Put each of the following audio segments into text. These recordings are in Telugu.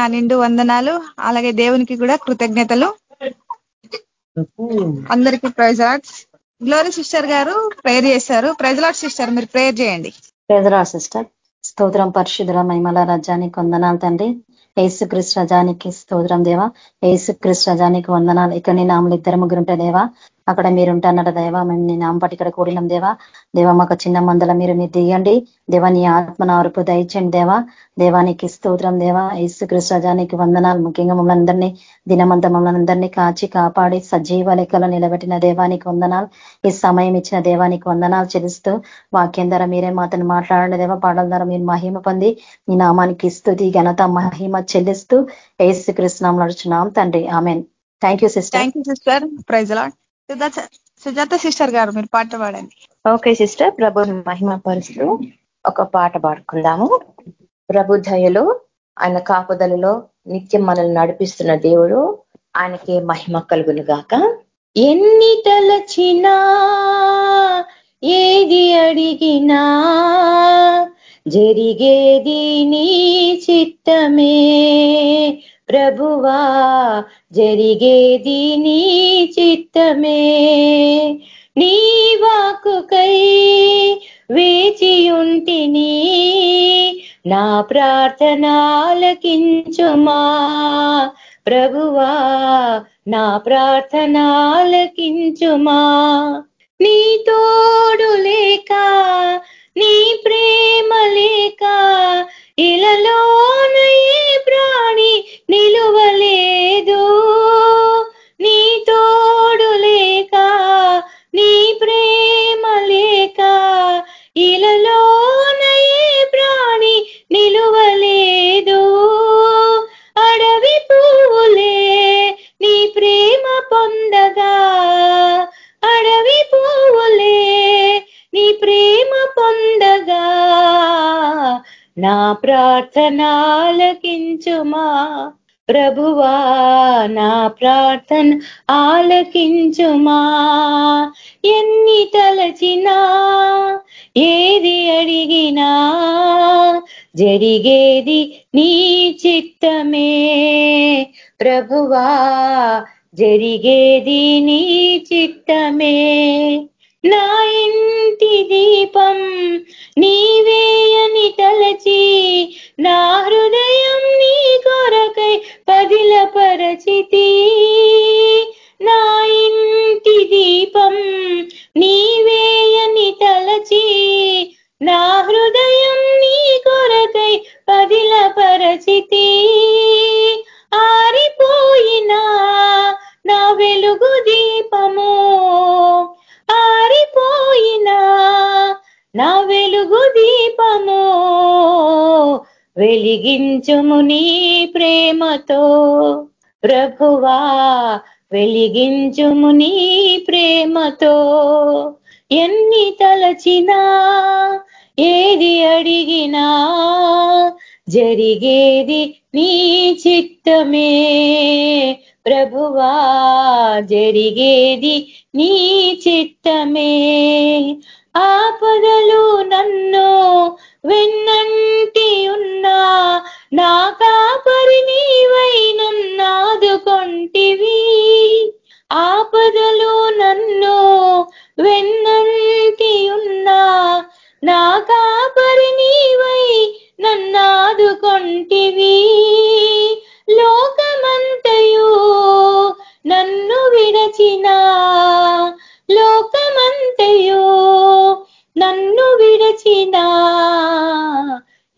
నా నిండు వందనాలు. అలాగే దేవునికి కూడా కృతజ్ఞతలు. అందరికి ప్రైజ్ గ్లోరీ సిస్టర్ గారు ప్రేయర్ చేశారు. ప్రైజ్లాడ్ సిస్టర్ మీరు ప్రేయర్ చేయండి. ప్రేజరా సిస్టర్ స్తోత్రం పరిశుద్ధుల మహిమల రజానికి వందనాలు తండ్రి. ఏసు క్రిస్ రజానికి స్తోత్రం దేవా. ఏసు క్రిస్ రజానికి వందనాలు. ఇక్కడ నేను ఆమెలు ఇద్దరు ముగ్గురుంటే దేవా. అక్కడ మీరు ఉంటున్నాడు దేవా మేము నీ నామపటి ఇక్కడ కూడినాం దేవా. దేవా మాకు చిన్న మందల మీరు మీరు దిగండి దేవా నీ ఆత్మన అరుపు దయచండి దేవా. దేవానికి స్తోత్రం దేవా. ఏసు కృష్ణజానికి వందనాలు. ముఖ్యంగా మమ్మల్ని అందరినీ దినమంతా మమ్మల్ని అందరినీ కాచి కాపాడి సజీవ లెక్కలో నిలబెట్టిన దేవానికి వందనాలు. ఈ సమయం ఇచ్చిన దేవానికి వందనాలు చెల్లిస్తూ వాక్యం ద్వారా మీరే మాతను మాట్లాడండి దేవా. పాటల ద్వారా మీరు మహిమ పొంది మీ నామానికి స్థుతి ఘనత మహిమ చెల్లిస్తూ ఏసు కృష్ణం నడుచున్నాం తండ్రి. Amen. Thank you sister. Thank you sister. Praise lord Sujatha sister గారు మీరు పాట పాడండి. ఓకే సిస్టర్ ప్రభు మహిమ పరుస్తూ ఒక పాట పాడుకుందాము. ప్రభు దయలో ఆయన కాపుదలలో నిత్యం మనల్ని నడిపిస్తున్న దేవుడు ఆయనకి మహిమ కలుగును గాక. ఎన్ని తలచినా ఏది అడిగినా జరిగేది నీ చిత్తమే. ప్రభువా జరిగేది నీ చిత్తమే. నీ వాకుకై వేచియుంటిని నా ప్రార్థనాలకించుమా. ప్రభువా నా ప్రార్థనాలకించుమా. నీ తోడు లేక నీ ప్రేమ లేక ఇలలోన ప్రాణి జరిగేది నీ చిత్తమే. ప్రభువా జరిగేది నీ చిత్తమే. నా ఇంటి దీపం నీవేయని తలచి నా హృదయ వెలిగించుము నీ ప్రేమతో. ప్రభువా వెలిగించుము నీ ప్రేమతో. ఎన్ని తలచినా ఏది అడిగినా జరిగేది నీ చిత్తమే. ప్రభువా జరిగేది నీ చిత్తమే. ఆపదలు నన్ను వెన్నంటి ఉన్నా నా కాపరి నీవై నన్నాదుకొంటివి. ఆపదలు నన్ను వెన్నంటి ఉన్నా నా కాపరి నీవై నన్నాదుకొంటివి. లోకమంతయు నన్ను విడచినా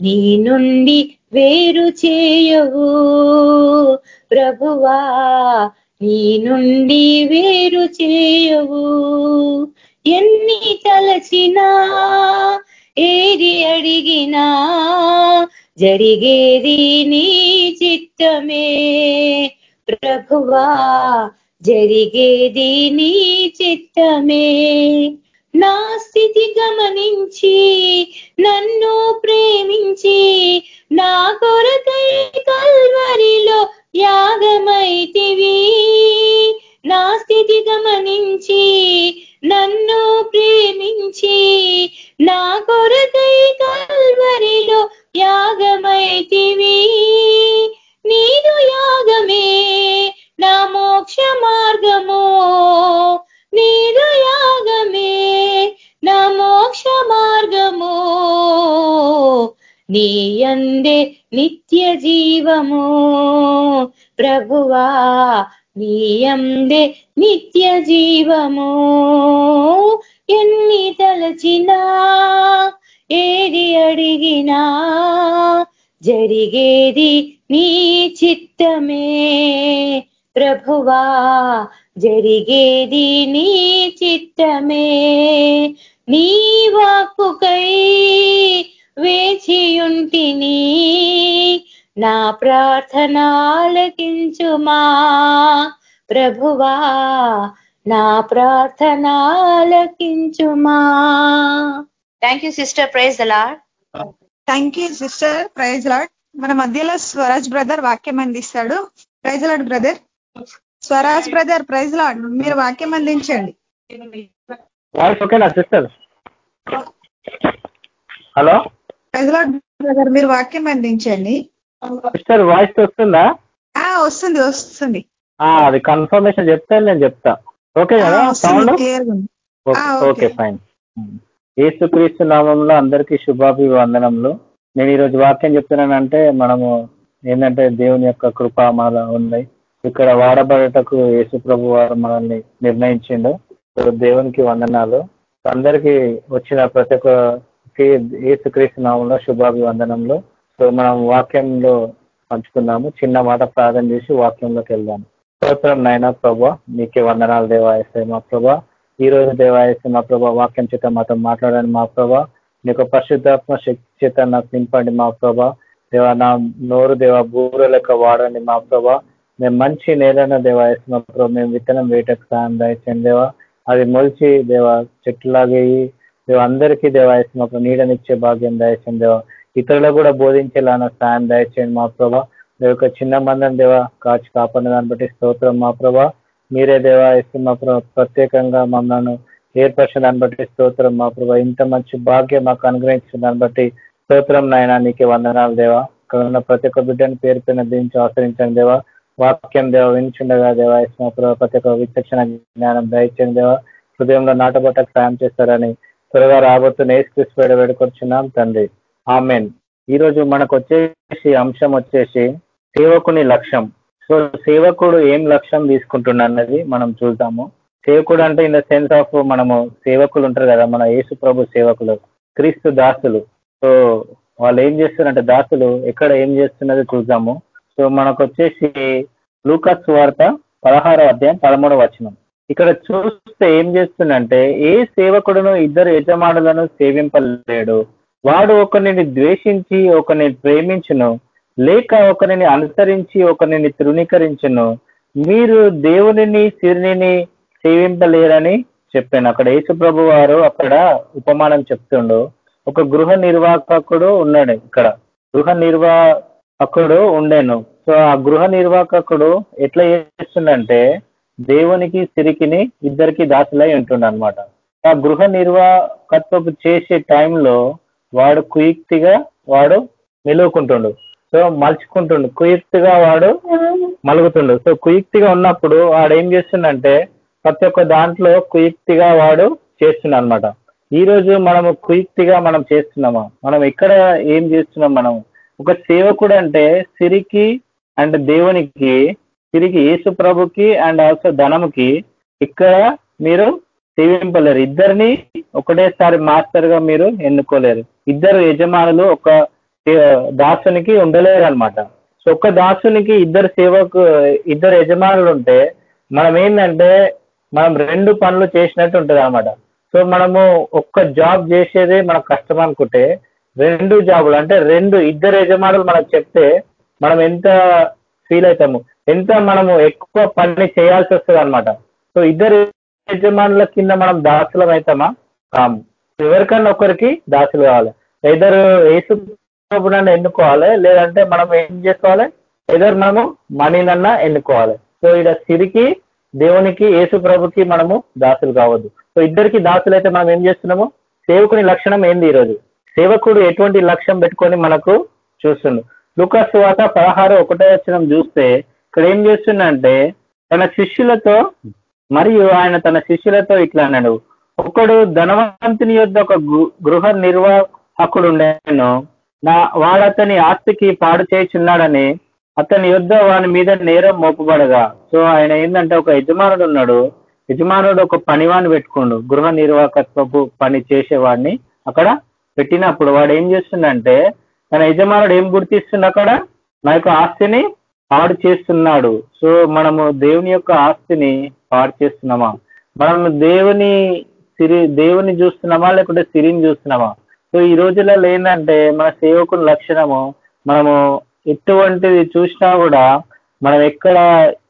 నీ నుండి వేరు చేయవు. ప్రభువా నీ నుండి వేరు చేయవు. ఎన్ని తలచినా ఏది అడిగినా జరిగేది నీ చిత్తమే. ప్రభువా జరిగేది నీ చిత్తమే. నా స్థితి గమనించి నన్ను ప్రేమించి నా కొరకై కల్వరిలో యాగమైతివి. నా స్థితి గమనించి నన్ను ప్రేమించి నా కొరకై కల్వరిలో యాగమైతివి. నేను యాగమే నా మోక్ష మార్గము. నీరు యాగమే నా మోక్ష మార్గము. నీ అందే నిత్య జీవము. ప్రభువా నీ అందే నిత్య జీవము. ఎన్ని తలచినా ఏది అడిగినా జరిగేది నీ చిత్తమే. ప్రభువా జరిగేది నీ చిత్తమే. నీ వాక్కుకై వేచియుంటిని. నా ప్రార్థన ఆలకించుమా ప్రభువా నా ప్రార్థన ఆలకించుమా థ్యాంక్ యూ సిస్టర్ ప్రైజ్ అలా thank you sister praise lord మన మధ్యలో స్వరాజ్ బ్రదర్ వాక్యం అందిస్తాడు. Praise lord brother Swaraj brother praise lord. మీరు వాక్యం అందించండి. వాయిస్ ఓకేనా sister? Hello? Praise lord brother మీరు వాక్యం అందించండి. సిస్టర్ వాయిస్ వస్తుందా? ఆ వస్తుంది వస్తుంది. ఆ, అది కన్ఫర్మేషన్ చెప్తే నేను చెప్తా. ఓకే కదా? సౌండ్? ఓకే. ఫైన్. ఏసుక్రీస్తు నామంలో అందరికీ శుభాభివందనములు. నేను ఈరోజు వాక్యం చెప్తున్నానంటే మనము ఏంటంటే దేవుని యొక్క కృప మనలో ఉన్నాయి. ఇక్కడ వాడబడటకు యేసు ప్రభు వారు మనల్ని నిర్ణయించిండు. దేవునికి వందనాలు. అందరికీ వచ్చిన ప్రతి ఒక్కరికి యేసుక్రీస్తు నామంలో శుభాభివందనంలో సో మనం వాక్యంలో పంచుకుందాము. చిన్న మాట ప్రార్థన చేసి వాక్యంలోకి వెళ్దాం స్తోత్రం నాయన ప్రభా నీకే వందనాలు దేవాయస్తే మా ప్రభా. ఈ రోజు దేవాయస్తే మా ప్రభా వాక్యం చేత మాతో మాట్లాడండి మా ప్రభా. నీకు పరిశుద్ధాత్మ శక్తి చేత నాకు నింపండి మా ప్రభా. దేవా నా నోరు దేవ బూర లెక్క వాడండి మా ప్రభా. మేము మంచి నేలైన దేవా వేసినప్పుడు మేము విత్తనం వేయటకు సాయం దయచండి దేవా. అది మొలిచి దేవా చెట్టులాగే దేవా అందరికీ దేవా వేసినప్పుడు నీడనిచ్చే భాగ్యం దయచండి దేవా. ఇతరులకు కూడా బోధించేలాన సాయం దయచేయండి మా ప్రభా. మీ యొక్క చిన్న మందం దేవా కాచి కాపాడిన దాన్ని బట్టి స్తోత్రం మా ప్రభా. మీరే దేవా ఇస్తే ప్రత్యేకంగా మమ్మల్ని ఏర్పరిచిన దాన్ని బట్టి స్తోత్రం మా ప్రభా. ఇంత మంచి భాగ్యం మాకు అనుగ్రహించిన దాన్ని బట్టి స్తోత్రం నాయన నీకే వందనాలు దేవా. ఇక్కడ ఉన్న ప్రతి ఒక్క బిడ్డని పేరు పైన దించి ఆశ్రయించండి దేవా. వాక్యం దేవ వినిచుండగా దేవా ఇస్తే ప్రతి ఒక్క విచక్షణ జ్ఞానం దయచేయండి దేవ. హృదయంలో నాటబట్టకు సాయం చేస్తారని త్వరగా రాబోతున్న ఏసుక్రీస్తు వేడ వేడుకొచ్చున్నాం తండ్రి. ఆమెన్. ఈ రోజు మనకు వచ్చేసి అంశం వచ్చేసి సేవకుని లక్ష్యం. సో సేవకుడు ఏం లక్ష్యం తీసుకుంటున్నా అన్నది మనం చూద్దాము. సేవకుడు అంటే ఇన్ ద సెన్స్ ఆఫ్ మనము సేవకులు ఉంటారు కదా మన యేసు ప్రభు సేవకులు క్రీస్తు దాసులు. సో వాళ్ళు ఏం చేస్తున్నారంటే దాసులు ఎక్కడ ఏం చేస్తున్నది చూద్దాము. సో మనకు వచ్చేసి లూకాస్ వార్త పదహారో అధ్యాయం పదమూడవ వచనం. ఇక్కడ చూస్తే ఏం చేస్తుందంటే ఏ సేవకుడును ఇద్దరు యజమానులను సేవింపలేడు. వాడు ఒకరిని ద్వేషించి ఒకరిని ప్రేమించును లేక ఒకరిని అనుసరించి ఒకరిని తృణీకరించును. మీరు దేవునిని సిరిని సేవింపలేరని చెప్పాను. అక్కడ యేసుప్రభు వారు అక్కడ ఉపమానం చెప్తుండు. ఒక గృహ నిర్వాహకుడు ఉన్నాడు ఇక్కడ. గృహ నిర్వా అక్కడ ఉండేను. సో ఆ గృహ నిర్వాహకుడు ఎట్లా చేస్తుండంటే దేవునికి సిరికిని ఇద్దరికి దాసులై ఉంటుండ అనమాట ఆ గృహ నిర్వాహకత్వపు చేసే టైంలో వాడు కుయుక్తిగా వాడు నిలువుకుంటుండు సో మలుచుకుంటుండు. కుయుక్తిగా వాడు మలుగుతుండు. సో కుయుక్తిగా ఉన్నప్పుడు వాడు ఏం చేస్తుండంటే ప్రతి ఒక్క దాంట్లో కుయుక్తిగా వాడు చేస్తున్నాడు అనమాట ఈ రోజు మనము కుయుక్తిగా మనం చేస్తున్నామా? మనం ఎక్కడ ఏం చేస్తున్నాం మనం? ఒక సేవకుడు అంటే సిరికి అండ్ దేవునికి తిరిగి యేసు ప్రభుకి అండ్ ఆల్సో ధనముకి ఇక్కడ మీరు సేవింపలేరు. ఇద్దరిని ఒకటేసారి మాస్టర్గా మీరు ఎన్నుకోలేరు. ఇద్దరు యజమానులు ఒక దాసునికి ఉండలేరు అనమాట సో ఒక దాసునికి ఇద్దరు సేవకు ఇద్దరు యజమానులు ఉంటే మనం ఏంటంటే మనం రెండు పనులు చేసినట్టు ఉంటుంది అనమాట సో మనము ఒక్క జాబ్ చేసేదే మనకు కష్టం అనుకుంటే రెండు జాబులు అంటే రెండు ఇద్దరు యజమానులు మనకు చెప్తే మనం ఎంత ఫీల్ అవుతాము ఎంత మనము ఎక్కువ పని చేయాల్సి వస్తుంది అనమాట సో ఇద్దరు యజమానుల కింద మనం దాసులం అవుతామా? కాము. ఎవరికన్నా ఒకరికి దాసులు కావాలి. ఇద్దరు ఏసు ప్రభునన్నా ఎన్నుకోవాలి లేదంటే మనం ఏం చేసుకోవాలి? ఇద్దరు మనము మనీనన్నా ఎన్నుకోవాలి. సో ఇక్కడ సిరికి దేవునికి యేసు ప్రభుకి మనము దాసులు కావద్దు. సో ఇద్దరికి దాసులు అయితే మనం ఏం చేస్తున్నాము? సేవకుని లక్షణం ఏంది ఈరోజు? సేవకుడు ఎటువంటి లక్ష్యం పెట్టుకొని మనకు చూస్తుండు. లుకాస్ వాత పదహారు ఒకటో వచ్చిన చూస్తే ఇక్కడ ఏం చేస్తుండంటే తన శిష్యులతో మరియు ఆయన తన శిష్యులతో ఇట్లా అన్నాడు. ఒకడు ధనవంతుని యొద్ ఒక గృహ నిర్వాహకుడు ఉండేను. నా వాడతని ఆస్తికి పాడు చేయిచున్నాడని అతని యుద్ధ వాని మీద నేరం మోపబడగా. సో ఆయన ఏంటంటే ఒక యజమానుడు ఉన్నాడు. యజమానుడు ఒక పనివాణ్ణి పెట్టుకోండు. గృహ నిర్వాహకత్వపు పని చేసేవాడిని అక్కడ పెట్టినప్పుడు వాడు ఏం చేస్తుండంటే తన యజమానుడు ఏం గుర్తిస్తుంది అక్కడ నా యొక్క ఆస్తిని పాడు చేస్తున్నాడు. సో మనము దేవుని యొక్క ఆస్తిని పాడు చేస్తున్నామా? మనం దేవుని సిరి దేవుని చూస్తున్నామా? లేకుంటే సిరిని చూస్తున్నామా? సో ఈ రోజులలో ఏంటంటే మన సేవకుని లక్షణము మనము ఎటువంటిది చూసినా కూడా మనం ఎక్కడ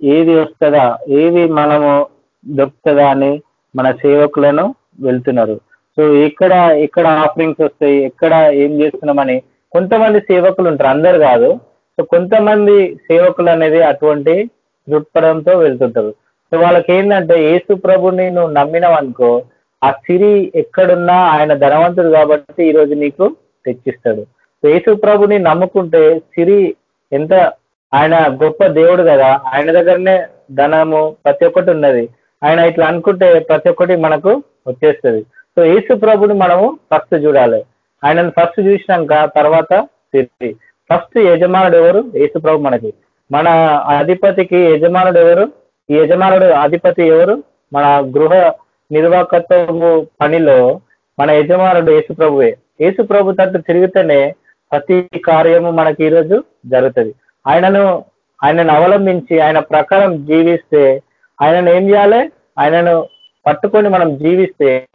ఏది వస్తుందా ఏది మనము దొరుకుతుందా అని మన సేవకులను వెళ్తున్నారు. సో ఎక్కడ ఎక్కడ ఆఫరింగ్స్ వస్తాయి ఎక్కడ ఏం చేస్తున్నామని కొంతమంది సేవకులు ఉంటారు అందరు కాదు. సో కొంతమంది సేవకులు అనేది అటువంటి దృక్పథంతో వెళ్తుంటారు. సో వాళ్ళకి ఏంటంటే యేసు ప్రభుని నువ్వు నమ్మినావు అనుకో ఆ సిరి ఎక్కడున్నా ఆయన ధనవంతుడు కాబట్టి ఈ రోజు నీకు తెచ్చిస్తాడు. యేసు ప్రభుని నమ్ముకుంటే సిరి ఎంత ఆయన గొప్ప దేవుడు కదా ఆయన దగ్గరనే ధనము ప్రతి ఒక్కటి ఉన్నది. ఆయన ఇట్లా అనుకుంటే ప్రతి ఒక్కటి మనకు వచ్చేస్తుంది. సో యేసు ప్రభుని మనము ఫస్ట్ చూడాలి. ఆయనను ఫస్ట్ చూసినాక తర్వాత తిరిగి. ఫస్ట్ యజమానుడు ఎవరు? యేసు ప్రభు మనకి. మన అధిపతికి యజమానుడు ఎవరు? ఈ యజమానుడు అధిపతి ఎవరు? మన గృహ నిర్వాహకత్వము పనిలో మన యజమానుడు యేసు ప్రభువే. యేసు ప్రభు తట్టు తిరిగితేనే ప్రతి కార్యము మనకి ఈరోజు జరుగుతుంది. ఆయనను ఆయనను అవలంబించి ఆయన ప్రకారం జీవిస్తే ఆయనను ఏం చేయాలి? ఆయనను పట్టుకొని మనం జీవిస్తే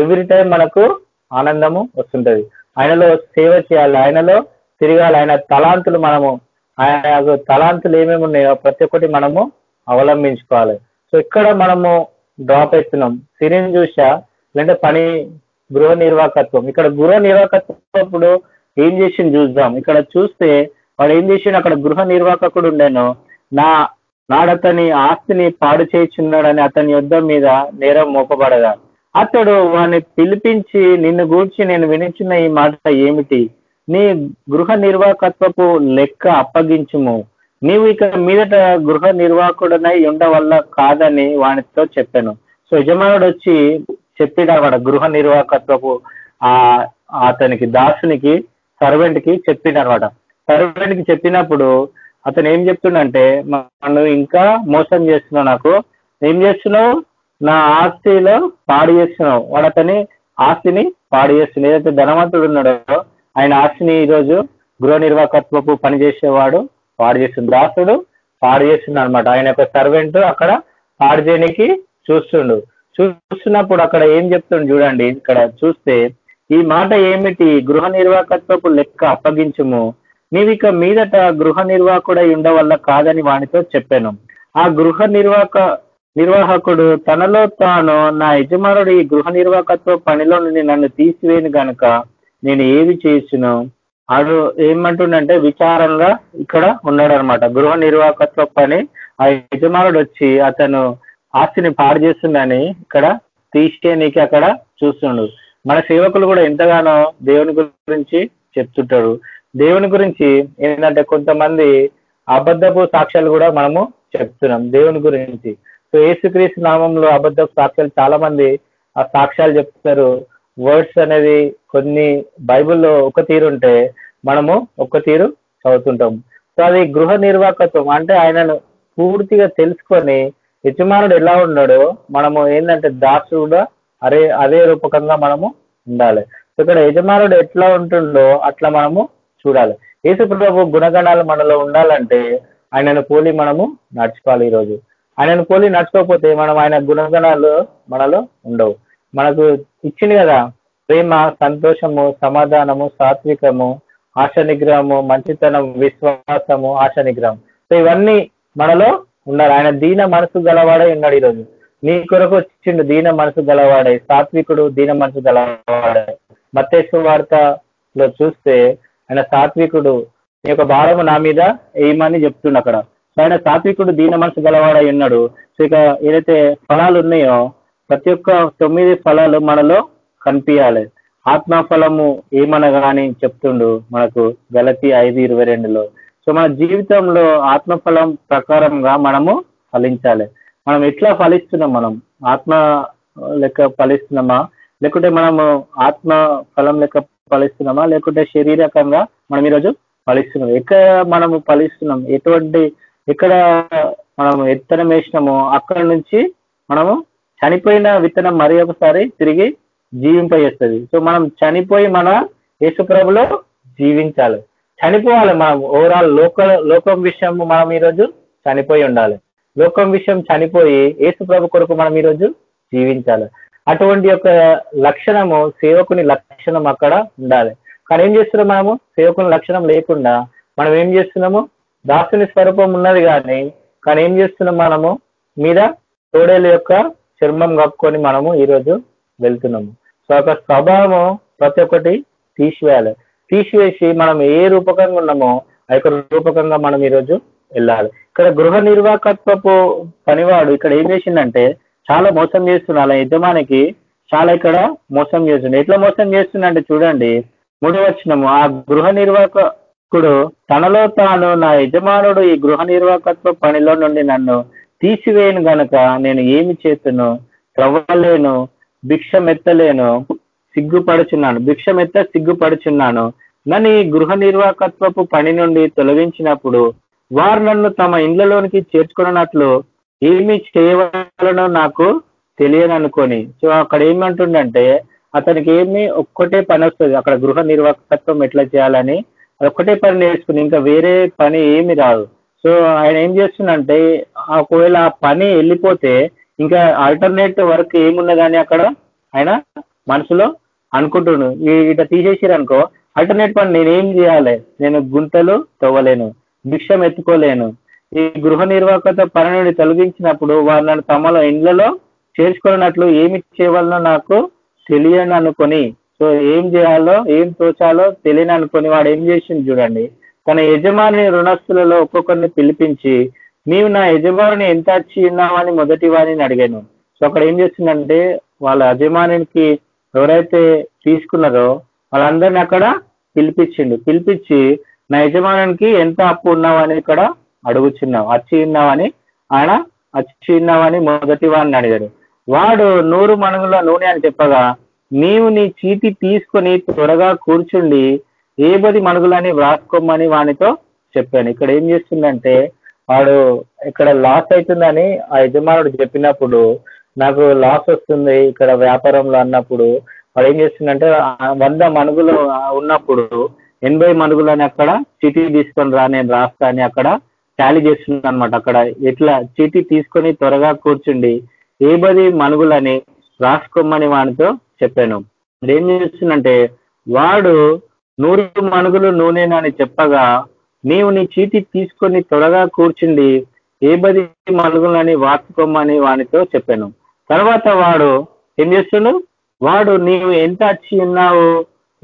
ఎవ్రీ టైం మనకు ఆనందము వస్తుంటది. ఆయనలో సేవ చేయాలి ఆయనలో తిరగాలి ఆయన తలాంతులు మనము ఆయన తలాంతులు ఏమేమి ఉన్నాయో ప్రతి ఒక్కటి మనము అవలంబించుకోవాలి. సో ఇక్కడ మనము డ్రాప్ అవుతున్నాం సిరిని చూసా లేదంటే పని గృహ నిర్వాహకత్వం. ఇక్కడ గృహ నిర్వాహకత్వప్పుడు ఏం చేసింది చూద్దాం. ఇక్కడ చూస్తే వాడు ఏం చేసిండు? అక్కడ గృహ నిర్వాహకుడు ఉండేను. నా నాడతని ఆస్తిని పాడు చేయించున్నాడని అతని యుద్ధం మీద నేరం మోపబడగా అతడు వాడిని పిలిపించి నిన్ను గూర్చి నేను వినిచిన ఈ మాట ఏమిటి? నీ గృహ నిర్వాహకత్వపు లెక్క అప్పగించుము. నీవు ఇక మీదట గృహ నిర్వాహకుడనై ఉండవల్ల కాదని వానితో చెప్పాను. సో యజమానుడు వచ్చి చెప్పినాడు గృహ నిర్వాహకత్వపు ఆ అతనికి దాసునికి సర్వెంట్కి చెప్పినమాట సర్వెంట్కి చెప్పినప్పుడు అతను ఏం చెప్తుండంటే నన్ను ఇంకా మోసం చేస్తున్నావు నాకు. ఏం చేస్తున్నావు? నా ఆస్తిలో పాడు చేస్తున్నావు. వాడు అతని ఆస్తిని పాడు చేస్తున్నాడు ఏదైతే ధనవంతుడు ఉన్నాడో ఆయన ఆస్తిని ఈరోజు గృహ నిర్వాహకత్వపు పనిచేసేవాడు పాడు చేస్తుంది. దాసుడు పాడు చేస్తున్నాడు అనమాట ఆయన యొక్క సర్వెంట్ అక్కడ పాడు చేయడానికి చూస్తుండు. చూస్తున్నప్పుడు అక్కడ ఏం చెప్తుండు చూడండి. ఇక్కడ చూస్తే ఈ మాట ఏమిటి? గృహ నిర్వాహకత్వపు లెక్క అప్పగించుము. నీవిక మీదట గృహ నిర్వాహకుడై ఉండవల్ల కాదని వానితో చెప్పాను. ఆ గృహ నిర్వాహక నిర్వాహకుడు తనలో తాను నా యజమానుడు ఈ గృహ నిర్వాహకత్వ పనిలో నుండి నన్ను తీసివేయను గనక నేను ఏది చేసిను? అడు ఏమంటుండంటే విచారంగా ఇక్కడ ఉన్నాడు అనమాట గృహ నిర్వాహకత్వ పని ఆ యజమానుడు వచ్చి అతను ఆస్తిని పాడు చేస్తుందని ఇక్కడ తీసేయనీకి అక్కడ చూస్తుండు. మన సేవకులు కూడా ఎంతగానో దేవుని గురించి చెప్తుంటాడు దేవుని గురించి ఏంటంటే కొంతమంది అబద్ధపు సాక్ష్యాలు కూడా మనము చెప్తున్నాం దేవుని గురించి. సో ఏసుక్రీస్తు నామంలో అబద్ధ సాక్ష్యాలు చాలా మంది ఆ సాక్ష్యాలు చెప్తున్నారు. వర్డ్స్ అనేది కొన్ని బైబిల్లో ఒక తీరు ఉంటే మనము ఒక తీరు చదువుతుంటాం. సో అది గృహ నిర్వాహకత్వం అంటే ఆయనను పూర్తిగా తెలుసుకొని యజమానుడు ఎలా ఉన్నాడో మనము ఏంటంటే దాసుడు కూడా అరే అదే రూపకంగా మనము ఉండాలి. సో ఇక్కడ యజమానుడు ఎట్లా ఉంటుండో అట్లా మనము చూడాలి. యేసు ప్రభు గుణగణాలు మనలో ఉండాలంటే ఆయనను పోలి మనము నడుచుకోవాలి ఈరోజు. ఆయనను పోలి నడుచుకోకపోతే మనం ఆయన గుణగణాలు మనలో ఉండవు. మనకు ఇచ్చింది కదా ప్రేమ సంతోషము సమాధానము సాత్వికము ఆశ నిగ్రహము మంచితనం విశ్వాసము ఆశ నిగ్రహం సో ఇవన్నీ మనలో ఉన్నారు ఆయన దీన మనసు గలవాడై ఉన్నాడు ఈరోజు. నీ కొరకు వచ్చిండు దీన మనసు గలవాడై సాత్వికుడు దీన మనసు గలవాడై. వార్త వార్తలో చూస్తే ఆయన సాత్వికుడు నీ యొక్క భారము నా మీద వేయమని చెప్తుండు అక్కడ. ఆయన సాత్వికుడు దీన మనసు గలవాడై ఉన్నాడు. సో ఇక ఏదైతే ఫలాలు ఉన్నాయో ప్రతి ఒక్క తొమ్మిది ఫలాలు మనలో కనిపించాలి ఆత్మ ఫలము ఏమనగా అని చెప్తుండు మనకు గలతి ఐదు ఇరవై రెండులో. సో మన జీవితంలో ఆత్మఫలం ప్రకారంగా మనము ఫలించాలి. మనం ఎట్లా ఫలిస్తున్నాం మనం? ఆత్మ లెక్క ఫలిస్తున్నామా? లేకుంటే మనము ఆత్మ ఫలం లెక్క ఫలిస్తున్నామా? లేకుంటే శరీరకంగా మనం ఈరోజు ఫలిస్తున్నాం. ఎక్కడ మనము ఫలిస్తున్నాం? ఎటువంటి ఎక్కడ మనం విత్తనం వేసినామో. అక్కడ నుంచి మనము చనిపోయిన విత్తనం మరి ఒకసారి తిరిగి జీవింపజేస్తుంది. సో మనం చనిపోయి మన యేసుప్రభులో జీవించాలి. చనిపోవాలి మనం ఓవరాల్ లోక లోకం విషయం మనం ఈరోజు చనిపోయి ఉండాలి. లోకం విషయం చనిపోయి యేసుప్రభు కొరకు మనం ఈరోజు జీవించాలి. అటువంటి యొక్క లక్షణము సేవకుని లక్షణం అక్కడ ఉండాలి. కానీ ఏం చేస్తున్నాం మనము? సేవకుని లక్షణం లేకుండా మనం ఏం చేస్తున్నాము? దాసుని స్వరూపం ఉన్నది కానీ కానీ ఏం చేస్తున్నాం మనము? మీద తోడేల యొక్క చర్మం కప్పుకొని మనము ఈరోజు వెళ్తున్నాము. సో ఒక స్వభావము ప్రతి ఒక్కటి తీసివేయాలి. తీసివేసి మనం ఏ రూపకంగా ఉన్నామో ఆ యొక్క రూపకంగా మనం ఈరోజు వెళ్ళాలి. ఇక్కడ గృహ నిర్వాహకత్వపు పనివాడు ఇక్కడ ఏం చేసిందంటే చాలా మోసం చేస్తున్నాడు. యజమానికి చాలా ఇక్కడ మోసం చేస్తుండే. ఎట్లా మోసం చేస్తుందంటే చూడండి ముడి వచ్చినము ఆ గృహ ఇప్పుడు తనలో తాను నా యజమానుడు ఈ గృహ నిర్వాహకత్వ పనిలో నుండి నన్ను తీసివేయను గనక నేను ఏమి చేతును? త్రవ్వలేను భిక్షమెత్తలేను సిగ్గుపడుచున్నాను భిక్షమెత్త సిగ్గుపడుచున్నాను. నన్ను ఈ గృహ నిర్వాహకత్వపు పని నుండి తొలగించినప్పుడు వారు నన్ను తమ ఇండ్లలోనికి చేర్చుకున్నట్లు ఏమి చేయవలనో నాకు తెలియననుకొని సో అక్కడ ఏమంటుండంటే అతనికి ఏమి ఒక్కటే పని వస్తుంది. అక్కడ గృహ నిర్వాహకత్వం ఎట్లా చేయాలని ఒక్కటే పని నేర్చుకుని ఇంకా వేరే పని ఏమి రాదు. సో ఆయన ఏం చేస్తుందంటే ఒకవేళ ఆ పని వెళ్ళిపోతే ఇంకా ఆల్టర్నేట్ వర్క్ ఏమున్నదని అక్కడ ఆయన మనసులో అనుకుంటుండు. ఇట తీసేసారు అనుకో ఆల్టర్నేట్ పని నేనేం చేయాలి? నేను గుంటలు తవ్వలేను భిక్షం ఎత్తుకోలేను. ఈ గృహ నిర్వాహకత పని నుండి తొలగించినప్పుడు వారు నన్ను తమలో ఇండ్లలో చేర్చుకున్నట్లు ఏమి చేయవలనో నాకు తెలియని అనుకొని సో ఏం చేయాలో ఏం తోచాలో తెలియని అనుకొని వాడు ఏం చేసింది చూడండి. తన యజమాని రుణస్తులలో ఒక్కొక్కరిని పిలిపించి నీవు నా యజమానిని ఎంత వచ్చి ఉన్నామని మొదటి వారిని అడిగాను. సో అక్కడ ఏం చేస్తుందంటే వాళ్ళ యజమానికి ఎవరైతే తీసుకున్నారో వాళ్ళందరిని అక్కడ పిలిపించిండు. పిలిపించి నా యజమానికి ఎంత అప్పు ఉన్నావని ఇక్కడ అడుగుచున్నావు అచ్చి ఉన్నావని ఆయన వచ్చి ఉన్నావని మొదటి వాడిని అడిగాడు. వాడు నూరు మణుగుల నూనె అని చెప్పగా నీవు నీ చీటి తీసుకొని త్వరగా కూర్చుండి ఏ పది వ్రాసుకోమని వానితో చెప్పాను. ఇక్కడ ఏం చేస్తుందంటే వాడు ఇక్కడ లాస్ అవుతుందని ఆ యజమానుడు చెప్పినప్పుడు నాకు లాస్ వస్తుంది ఇక్కడ వ్యాపారంలో అన్నప్పుడు వాడు ఏం చేస్తుందంటే వంద మనుగులు ఉన్నప్పుడు ఎనభై మనుగులని అక్కడ చీటీ తీసుకొని రా నేను రాస్తా అని అక్కడ ట్యాలీ చేస్తుంది అనమాట అక్కడ ఎట్లా? చీటీ తీసుకొని త్వరగా కూర్చుండి ఏ బది మనుగులని రాసుకోమని వానితో చెప్పాను. ఏం చేస్తుందంటే వాడు నూరు మణుగులు నూనెనని చెప్పగా నీవు నీ చీటి తీసుకొని త్వరగా కూర్చుండి ఏ బది మణుగులని వాసుకోమని వానితో చెప్పాను. తర్వాత వాడు ఏం చేస్తుండు? వాడు నీవు ఎంత వచ్చి ఉన్నావు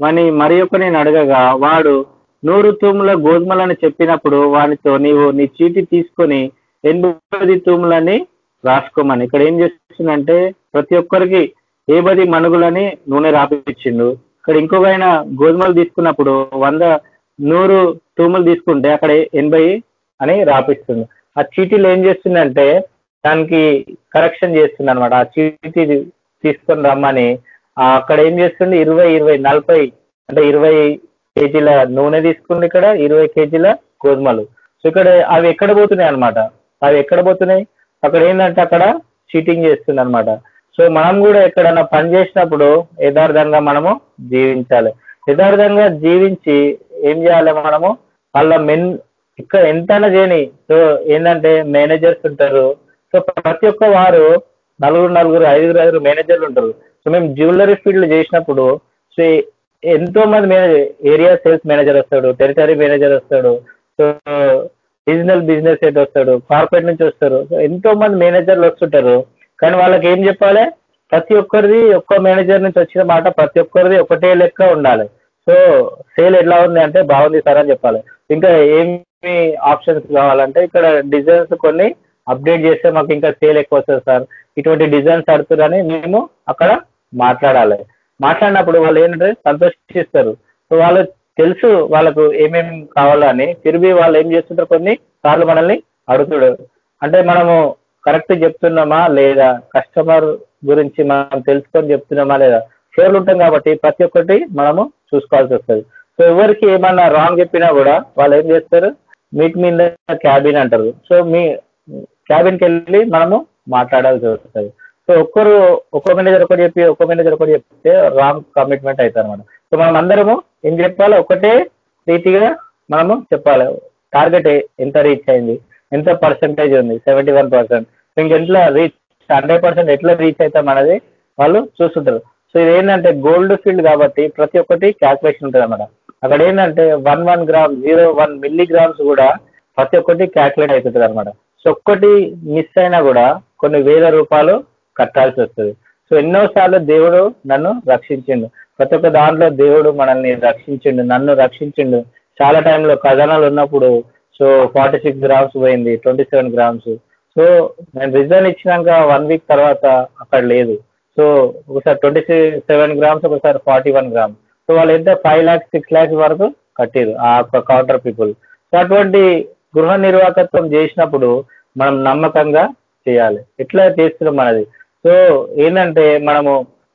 అని మరి ఒక నేను అడగగా వాడు నూరు తూముల గోధుమలని చెప్పినప్పుడు వానితో నీవు నీ చీటి తీసుకొని ఎనభై తూములని రాసుకోమని. ఇక్కడ ఏం చేస్తుందంటే ప్రతి ఒక్కరికి ఏ బది మనుగులని నూనె రాపిచ్చిండు. ఇక్కడ ఇంకొక ఆయన గోధుమలు తీసుకున్నప్పుడు వంద నూరు తూములు తీసుకుంటే అక్కడ ఎనభై అని రాపిస్తుంది ఆ చీటీలు ఏం చేస్తుందంటే దానికి కరెక్షన్ చేస్తుంది అనమాట ఆ చీటీ తీసుకొని రమ్మని. అక్కడ ఏం చేస్తుంది ఇరవై ఇరవై నలభై అంటే ఇరవై కేజీల నూనె తీసుకుంది ఇక్కడ ఇరవై కేజీల గోధుమలు. సో ఇక్కడ అవి ఎక్కడ పోతున్నాయి అనమాట అవి ఎక్కడ పోతున్నాయి? అక్కడ ఏంటంటే అక్కడ చీటింగ్ చేస్తుంది అనమాట సో మనం కూడా ఎక్కడైనా పని చేసినప్పుడు యథార్థంగా మనము జీవించాలి. యథార్థంగా జీవించి ఏం చేయాలి మనము? వాళ్ళ మెన్ ఇక్కడ ఎంతైనా చేయని సో ఏంటంటే మేనేజర్స్ ఉంటారు. సో ప్రతి ఒక్క వారు నలుగురు నలుగురు ఐదుగురు ఐదుగురు మేనేజర్లు ఉంటారు. సో మేము జ్యువెలరీ ఫీల్డ్ చేసినప్పుడు సో ఎంతో మంది మేనేజర్ ఏరియా సేల్స్ మేనేజర్ వస్తాడు టెరిటరీ మేనేజర్ వస్తాడు. సో రీజనల్ బిజినెస్ హెడ్ వస్తాడు కార్పొరేట్ నుంచి వస్తారు. సో ఎంతో మంది మేనేజర్లు వస్తుంటారు. కానీ వాళ్ళకి ఏం చెప్పాలి? ప్రతి ఒక్కరిది ఒక్క మేనేజర్ నుంచి వచ్చిన మాట ప్రతి ఒక్కరిది ఒకటే లెక్క ఉండాలి. సో సేల్ ఎట్లా ఉంది అంటే బాగుంది సార్ అని చెప్పాలి. ఇంకా ఏమి ఆప్షన్స్ కావాలంటే ఇక్కడ డిజైన్స్ కొన్ని అప్డేట్ చేస్తే మాకు ఇంకా సేల్ ఎక్కువ వస్తుంది సార్. ఇటువంటి డిజైన్స్ అడుగుతారని మేము అక్కడ మాట్లాడాలి. మాట్లాడినప్పుడు వాళ్ళు ఏంటంటే సంతోషిస్తారు. సో వాళ్ళు తెలుసు వాళ్ళకు ఏమేమి కావాలని తిరిగి వాళ్ళు ఏం చేస్తుంటారు కొన్ని సార్లు మనల్ని అడుగుతాడు. అంటే మనము కరెక్ట్ చెప్తున్నామా లేదా? కస్టమర్ గురించి మనం తెలుసుకొని చెప్తున్నామా లేదా? షోర్లు ఉంటాం కాబట్టి ప్రతి ఒక్కటి మనము చూసుకోవాల్సి వస్తుంది. సో ఎవరికి ఏమన్నా రాంగ్ చెప్పినా కూడా వాళ్ళు ఏం చేస్తారు? మీకు మీద క్యాబిన్ అంటారు. సో మీ క్యాబిన్కి వెళ్ళి మనము మాట్లాడాల్సి వస్తుంది. సో ఒక్కరు ఒక్కో మేనేజర్ ఒకటి చెప్పి ఒక్కో మేనేజర్ ఒకటి చెప్తే రాంగ్ కమిట్మెంట్ అవుతారు అనమాట సో మనం అందరము ఏం చెప్పాలి ఒకటే రీతిగా మనము చెప్పాలి. టార్గెట్ ఎంత రీచ్ అయింది ఎంత పర్సంటేజ్ ఉంది సెవెంటీ వన్ పర్సెంట్ ఇంకెట్లా రీచ్ హండ్రెడ్ పర్సెంట్ ఎట్లా రీచ్ అవుతాం అనేది వాళ్ళు చూస్తుంటారు. సో ఇది ఏంటంటే గోల్డ్ ఫీల్డ్ కాబట్టి ప్రతి ఒక్కటి క్యాల్కులేషన్ ఉంటుంది అనమాట అక్కడ ఏంటంటే one one gram zero one milligrams కూడా ప్రతి ఒక్కటి క్యాల్కులేట్ అవుతుంటుంది అనమాట సో ఒక్కటి మిస్ అయినా కూడా కొన్ని వేల రూపాయలు కట్టాల్సి వస్తుంది. సో ఎన్నోసార్లు దేవుడు నన్ను రక్షించిండు. ప్రతి ఒక్క దాంట్లో దేవుడు మనల్ని రక్షించిండు నన్ను రక్షించిండు. చాలా టైంలో కథనాలు ఉన్నప్పుడు సో ఫార్టీ సిక్స్ గ్రామ్స్ పోయింది ట్వంటీ సెవెన్ గ్రామ్స్. సో నేను రిజల్ట్ ఇచ్చినాక వన్ వీక్ తర్వాత అక్కడ లేదు. సో ఒకసారి ట్వంటీ సెవెన్ గ్రామ్స్ ఒకసారి ఫార్టీ వన్ గ్రామ్స్. సో వాళ్ళు ఎంత ఫైవ్ ల్యాక్స్ సిక్స్ ల్యాక్స్ వరకు కట్టారు ఆ కౌంటర్ పీపుల్. సో అటువంటి గృహ నిర్వాహకత్వం చేసినప్పుడు మనం నమ్మకంగా చేయాలి. ఎట్లా చేస్తున్నాం మనది? సో ఏంటంటే మనము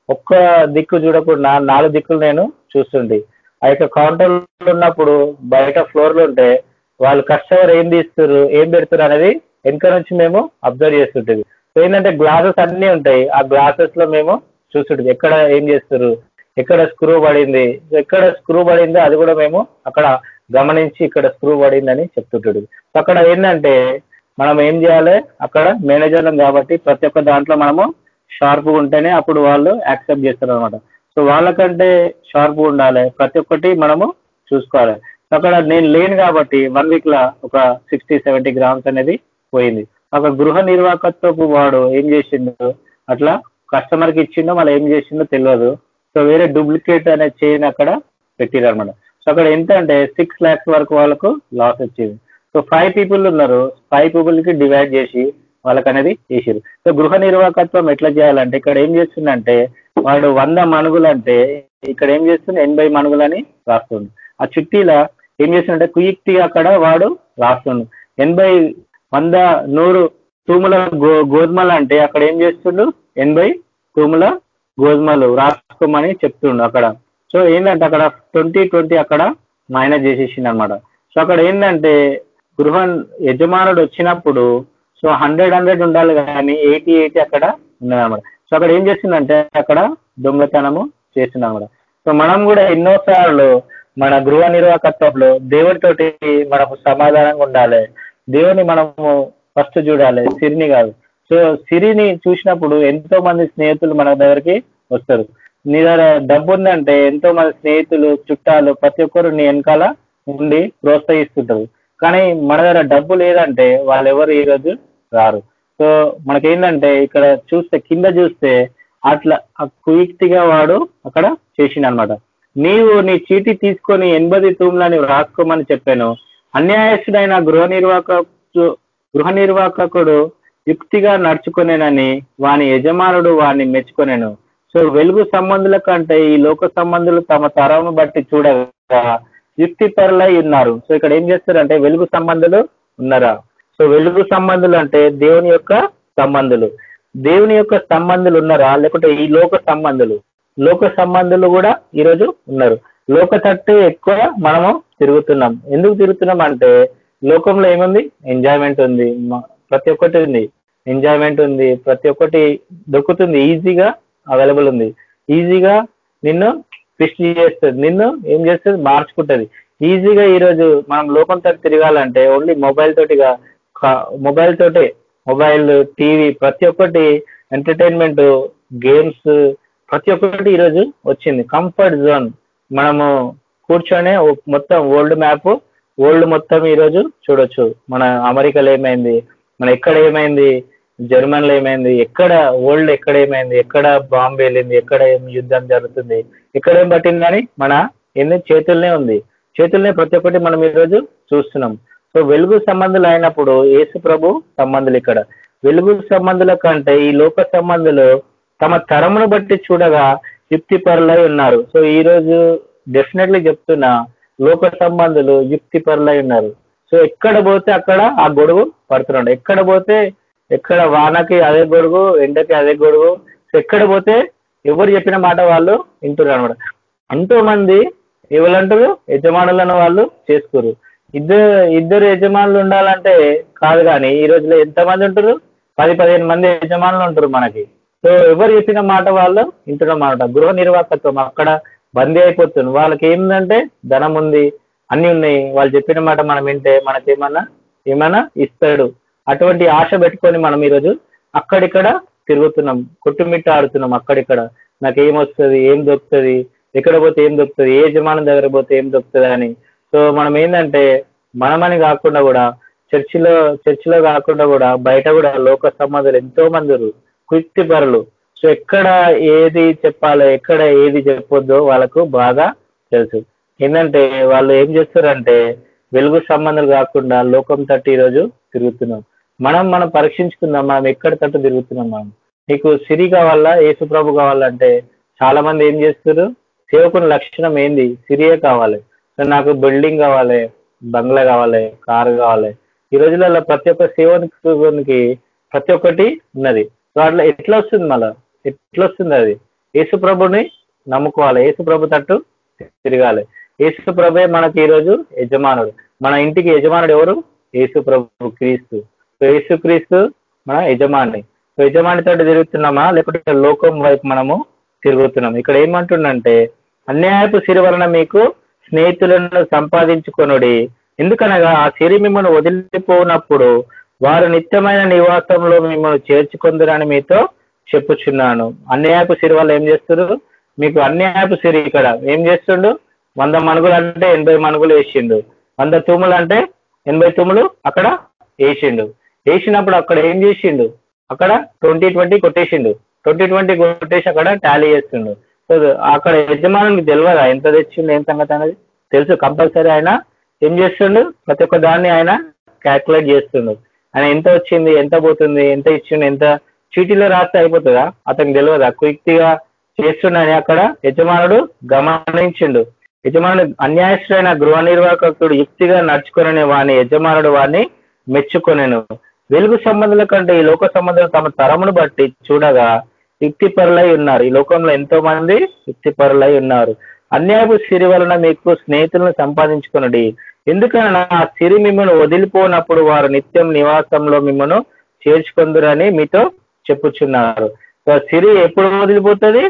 ఒక్క దిక్కు చూడకుండా నాలుగు దిక్కులు నేను చూస్తుంటే. ఆ యొక్క కౌంటర్ ఉన్నప్పుడు బయట ఫ్లోర్లు ఉంటే వాళ్ళు కస్టమర్ ఏం తీస్తున్నారు ఏం పెడతారు అనేది వెనుక నుంచి మేము అబ్జర్వ్ చేస్తుంటుంది సో ఏంటంటే గ్లాసెస్ అన్నీ ఉంటాయి. ఆ గ్లాసెస్లో మేము చూస్తుంటుంది ఎక్కడ ఏం చేస్తారు ఎక్కడ స్క్రూ పడింది ఎక్కడ స్క్రూ పడిందో అది కూడా మేము అక్కడ గమనించి ఇక్కడ స్క్రూ పడిందని చెప్తుంటాడు సో అక్కడ ఏంటంటే మనం ఏం చేయాలి? అక్కడ మేనేజర్లం కాబట్టి ప్రతి ఒక్క దాంట్లో మనము షార్ప్గా ఉంటేనే అప్పుడు వాళ్ళు యాక్సెప్ట్ చేస్తారు అనమాట సో వాళ్ళకంటే షార్ప్గా ఉండాలి. ప్రతి ఒక్కటి మనము చూసుకోవాలి. అక్కడ నేను లేను కాబట్టి వన్ వీక్ లా ఒక సిక్స్టీ సెవెంటీ గ్రామ్స్ అనేది పోయింది. ఒక గృహ నిర్వాహకత్వపు వాడు ఏం చేసిండు? అట్లా కస్టమర్కి ఇచ్చిండో మళ్ళీ ఏం చేసిండో తెలియదు. సో వేరే డూప్లికేట్ అనే చైన్ అక్కడ పెట్టిరు అనమాట సో అక్కడ ఎంత అంటే సిక్స్ ల్యాక్స్ వరకు వాళ్ళకు లాస్ వచ్చింది. సో ఫైవ్ పీపుల్ ఉన్నారు. ఫైవ్ పీపుల్కి డివైడ్ చేసి వాళ్ళకి అనేది చేసిరు సో గృహ నిర్వాహకత్వం ఎట్లా చేయాలంటే ఇక్కడ ఏం చేస్తుందంటే వాడు వంద మనుగులు అంటే ఇక్కడ ఏం చేస్తుంది ఎనభై మనుగులని రాస్తుంది ఆ చిట్టీలో ఏం చేస్తుందంటే కుయుక్తి అక్కడ వాడు రాస్తుండు. ఎనభై వంద నూరు తూముల గో గోధుమలు అంటే అక్కడ ఏం చేస్తుండు? ఎనభై తూముల గోధుమలు రాసుకోమని చెప్తుండు అక్కడ. సో ఏంటంటే అక్కడ ట్వంటీ ట్వంటీ అక్కడ మైనస్ చేసేసింది అనమాట సో అక్కడ ఏంటంటే గృహ యజమానుడు వచ్చినప్పుడు సో హండ్రెడ్ హండ్రెడ్ ఉండాలి కానీ ఎయిటీ ఎయిటీ అక్కడ ఉన్నదన్నమాట సో అక్కడ ఏం చేస్తుందంటే అక్కడ దొంగతనము చేస్తుంది సో మనం కూడా ఎన్నోసార్లు మన గృహ నిర్వాహకత్వంలో దేవుడితోటి మనకు సమాధానంగా ఉండాలి. దేవుని మనము ఫస్ట్ చూడాలి. సిరిని కాదు. సో సిరిని చూసినప్పుడు ఎంతో మంది స్నేహితులు మన దగ్గరికి వస్తారు. నీ దగ్గర డబ్బు ఉందంటే ఎంతో మంది స్నేహితులు చుట్టాలు ప్రతి ఒక్కరు నీ వెనకాల ఉండి ప్రోత్సహిస్తుంటారు. కానీ మన దగ్గర డబ్బు లేదంటే వాళ్ళు ఎవరు ఈ రోజు రారు. సో మనకేంటంటే ఇక్కడ చూస్తే కింద చూస్తే అట్లా కుయుక్తిగా వాడు అక్కడ చేసిండు అనమాట నీవు నీ చీటీ తీసుకొని ఎనభై తూములని రాసుకోమని చెప్పాను. అన్యాయస్తుడైన గృహ నిర్వాహక గృహ నిర్వాహకుడు యుక్తిగా నడుచుకునేనని వాని యజమానుడు వాడిని మెచ్చుకొనేను. సో వెలుగు సంబంధుల కంటే ఈ లోక సంబంధులు తమ తరమును బట్టి చూడగా యుక్తి పరులై ఉన్నారు. సో ఇక్కడ ఏం చేస్తారంటే వెలుగు సంబంధులు ఉన్నారా? సో వెలుగు సంబంధులు అంటే దేవుని యొక్క సంబంధులు. దేవుని యొక్క సంబంధులు ఉన్నారా? లేకుంటే ఈ లోక సంబంధులు. లోక సంబంధులు కూడా ఈరోజు ఉన్నారు. లోక తట్టు ఎక్కువ మనము తిరుగుతున్నాం. ఎందుకు తిరుగుతున్నాం అంటే లోకంలో ఏముంది? ఎంజాయ్మెంట్ ఉంది. ప్రతి ఒక్కటి ఉంది. ఎంజాయ్మెంట్ ఉంది. ప్రతి ఒక్కటి దొక్కుతుంది ఈజీగా అవైలబుల్ ఉంది. ఈజీగా నిన్ను ట్విస్ట్ చేస్తుంది. నిన్ను ఏం చేస్తుంది? మార్చుకుంటుంది. ఈజీగా ఈరోజు మనం లోకం తట్టు తిరగాలంటే ఓన్లీ మొబైల్ తోటిగా మొబైల్ తోటే. మొబైల్ టీవీ ప్రతి ఒక్కటి ఎంటర్టైన్మెంట్ గేమ్స్ ప్రతి ఒక్కటి ఈరోజు వచ్చింది. కంఫర్ట్ జోన్ మనము కూర్చొని మొత్తం వరల్డ్ మ్యాప్ వరల్డ్ మొత్తం ఈరోజు చూడొచ్చు. మన అమెరికాలో ఏమైంది? మన ఎక్కడ ఏమైంది? జర్మన్లో ఏమైంది? ఎక్కడ వరల్డ్ ఎక్కడ ఏమైంది? ఎక్కడ బాంబు వెళ్ళింది ఎక్కడ ఏం యుద్ధం జరుగుతుంది? ఎక్కడ ఏం పట్టింది కానీ మన ఎన్ని చేతుల్నే ఉంది. చేతుల్నే ప్రతి ఒక్కటి మనం ఈరోజు చూస్తున్నాం. సో వెలుగు సంబంధులు అయినప్పుడు యేసు ప్రభు సంబంధులు ఇక్కడ. వెలుగు సంబంధుల కంటే ఈ లోక సంబంధులు తమ తరమును బట్టి చూడగా యుక్తిపరులై ఉన్నారు. సో ఈ రోజు డెఫినెట్లీ చెప్తున్నా లోక సంబంధులు యుక్తిపరులై ఉన్నారు. సో ఎక్కడ పోతే అక్కడ ఆ గొడుగు పడుతున్నాడు. ఎక్కడ పోతే ఎక్కడ వానకి అదే గొడుగు ఎండకి అదే గొడుగు ఎక్కడ పోతే ఎవరు చెప్పిన మాట వాళ్ళు వింటున్నారు అనమాట ఎంతో మంది ఎవరంటారు యజమానులను వాళ్ళు చేసుకోరు ఇద్దరు ఇద్దరు యజమానులు ఉండాలంటే కాదు కానీ ఈ రోజులో ఎంతమంది ఉంటారు పది పదిహేను మంది యజమానులు ఉంటారు మనకి. సో ఎవరు చెప్పిన మాట వాళ్ళు వింటున్నాం అనమాట గృహ నిర్వాహకత్వం అక్కడ బందీ అయిపోతుంది. వాళ్ళకి ఏంటంటే ధనం ఉంది అన్ని ఉన్నాయి. వాళ్ళు చెప్పిన మాట మనం వింటే మనకేమన్నా ఏమన్నా ఇస్తాడు. అటువంటి ఆశ పెట్టుకొని మనం ఈరోజు అక్కడిక్కడ తిరుగుతున్నాం కొట్టుమిట్ట ఆడుతున్నాం అక్కడిక్కడ. నాకు ఏం ఏం దొరుకుతుంది ఎక్కడ పోతే ఏం దొరుకుతుంది ఏ యజమానం దగ్గర పోతే ఏం దొరుకుతుంది అని. సో మనం ఏంటంటే మనమని కాకుండా కూడా చర్చిలో చర్చిలో కాకుండా కూడా బయట కూడా లోక సంబంధాలు ఎంతో మంది కృత్తిపరులు పరులు సో ఎక్కడ ఏది చెప్పాలో ఎక్కడ ఏది చెప్పొద్దో వాళ్ళకు బాగా తెలుసు. ఏంటంటే వాళ్ళు ఏం చేస్తారంటే వెలుగు సంబంధాలు కాకుండా లోకం తట్టి ఈరోజు తిరుగుతున్నాం. మనం మనం పరీక్షించుకుందాం మనం ఎక్కడ తట్టు తిరుగుతున్నాం మనం? నీకు సిరి కావాలా యేసు ప్రభు కావాలంటే చాలా మంది ఏం చేస్తారు సేవకుని లక్షణం ఏంది? సిరియే కావాలి. నాకు బిల్డింగ్ కావాలి బంగ్లా కావాలి కారు కావాలి. ఈ రోజులలో ప్రతి ఒక్క సేవకునికి ప్రతి ఒక్కటి ఉన్నది. సో అట్లా ఎట్లా వస్తుంది మళ్ళా? ఎట్లా వస్తుంది అది? యేసు ప్రభుని నమ్ముకోవాలి. యేసు ప్రభు తట్టు తిరగాలి. యేసు ప్రభే మనకి ఈరోజు యజమానుడు. మన ఇంటికి యజమానుడు ఎవరు? యేసు ప్రభు క్రీస్తు. యేసుక్రీస్తు క్రీస్తు మన యజమాని. సో యజమాని తోటి తిరుగుతున్నామా? లేకపోతే లోకం వైపు మనము తిరుగుతున్నాం ఇక్కడ ఏమంటుండంటే అన్యాయపు సిరి వలన మీకు స్నేహితులను సంపాదించుకొనుడి. ఎందుకనగా ఆ సిరి మిమ్మల్ని వదిలిపోనప్పుడు వారు నిత్యమైన నివాసంలో మిమ్మల్ని చేర్చుకుందరని మీతో చెప్పుచున్నాను. అన్యాయపు సిరి వల్ల ఏం చేస్తుండ్రు మీకు అన్యాయపు సిరి ఇక్కడ ఏం చేస్తుండు? వంద మనుగులు అంటే ఎనభై మనుగులు వేసిండు. వంద తుమ్ములు అంటే ఎనభై తుమ్ములు అక్కడ వేసిండు. వేసినప్పుడు అక్కడ ఏం చేసిండు? అక్కడ ట్వంటీ ట్వంటీ కొట్టేసిండు. ట్వంటీ ట్వంటీ కొట్టేసి అక్కడ టాలీ చేస్తుండు. సో అక్కడ యజమానికి తెలియదా ఎంత తెచ్చిండు? ఏం సంగతి అనేది తెలుసు. కంపల్సరీ ఆయన ఏం చేస్తుండు? ప్రతి ఒక్క దాన్ని ఆయన క్యాల్కులేట్ చేస్తుండు. ఆయన ఎంత వచ్చింది? ఎంత పోతుంది? ఎంత ఇచ్చిండు? ఎంత? చీటీలో రాస్తే అయిపోతుందా? అతనికి తెలియదా క్విక్గా చేస్తుండని అక్కడ యజమానుడు గమనించిండు. యజమానుడు అన్యాయస్తుడైన గృహ నిర్వాహకుడు యుక్తిగా నడుచుకునే వాడిని యజమానుడు వాడిని మెచ్చుకొనేను. వెలుగు సంబంధాల కంటే ఈ లోక సంబంధాలు తమ తరమును బట్టి చూడగా యుక్తిపరులై ఉన్నారు. ఈ లోకంలో ఎంతో మంది యుక్తిపరులై ఉన్నారు. అన్యాయపు సిరి వలన మీకు స్నేహితులను సంపాదించుకునడి. ఎందుకనగా ఆ సిరి మిమ్మల్ని వదిలిపోనప్పుడు వారు నిత్యం నివాసంలో మిమ్మల్ని చేర్చుకుందరని మీతో చెప్పుచున్నారు. సిరి ఎప్పుడు వదిలిపోతుంది?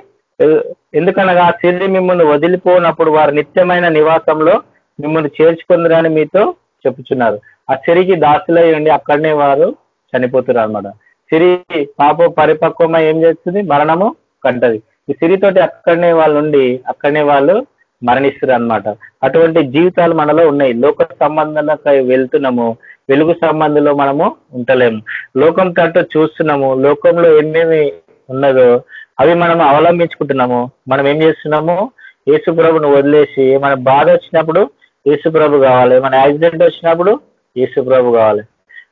ఎందుకనగా ఆ సిరి మిమ్మల్ని వదిలిపోనప్పుడు వారు నిత్యమైన నివాసంలో మిమ్మల్ని చేర్చుకుందరని మీతో చెప్పుచున్నారు. ఆ సిరికి దాసులై ఉండి అక్కడనే వారు చనిపోతున్నారు అనమాట సిరి పాప పరిపక్వమై ఏం చేస్తుంది? మరణము కంటది. ఈ సిరితోటి అక్కడనే వాళ్ళు ఉండి అక్కడనే వాళ్ళు మరణిస్తారు అనమాట అటువంటి జీవితాలు మనలో ఉన్నాయి. లోక సంబంధాలకు వెళ్తున్నాము. వెలుగు సంబంధంలో మనము ఉంటలేము. లోకం తట్టు చూస్తున్నాము. లోకంలో ఏమేమి ఉన్నదో అవి మనం అవలంబించుకుంటున్నాము. మనం ఏం చేస్తున్నాము? యేసుప్రభును వదిలేసి మన బాధ వచ్చినప్పుడు యేసుప్రభు కావాలి. మన యాక్సిడెంట్ వచ్చినప్పుడు యేసుప్రభు కావాలి.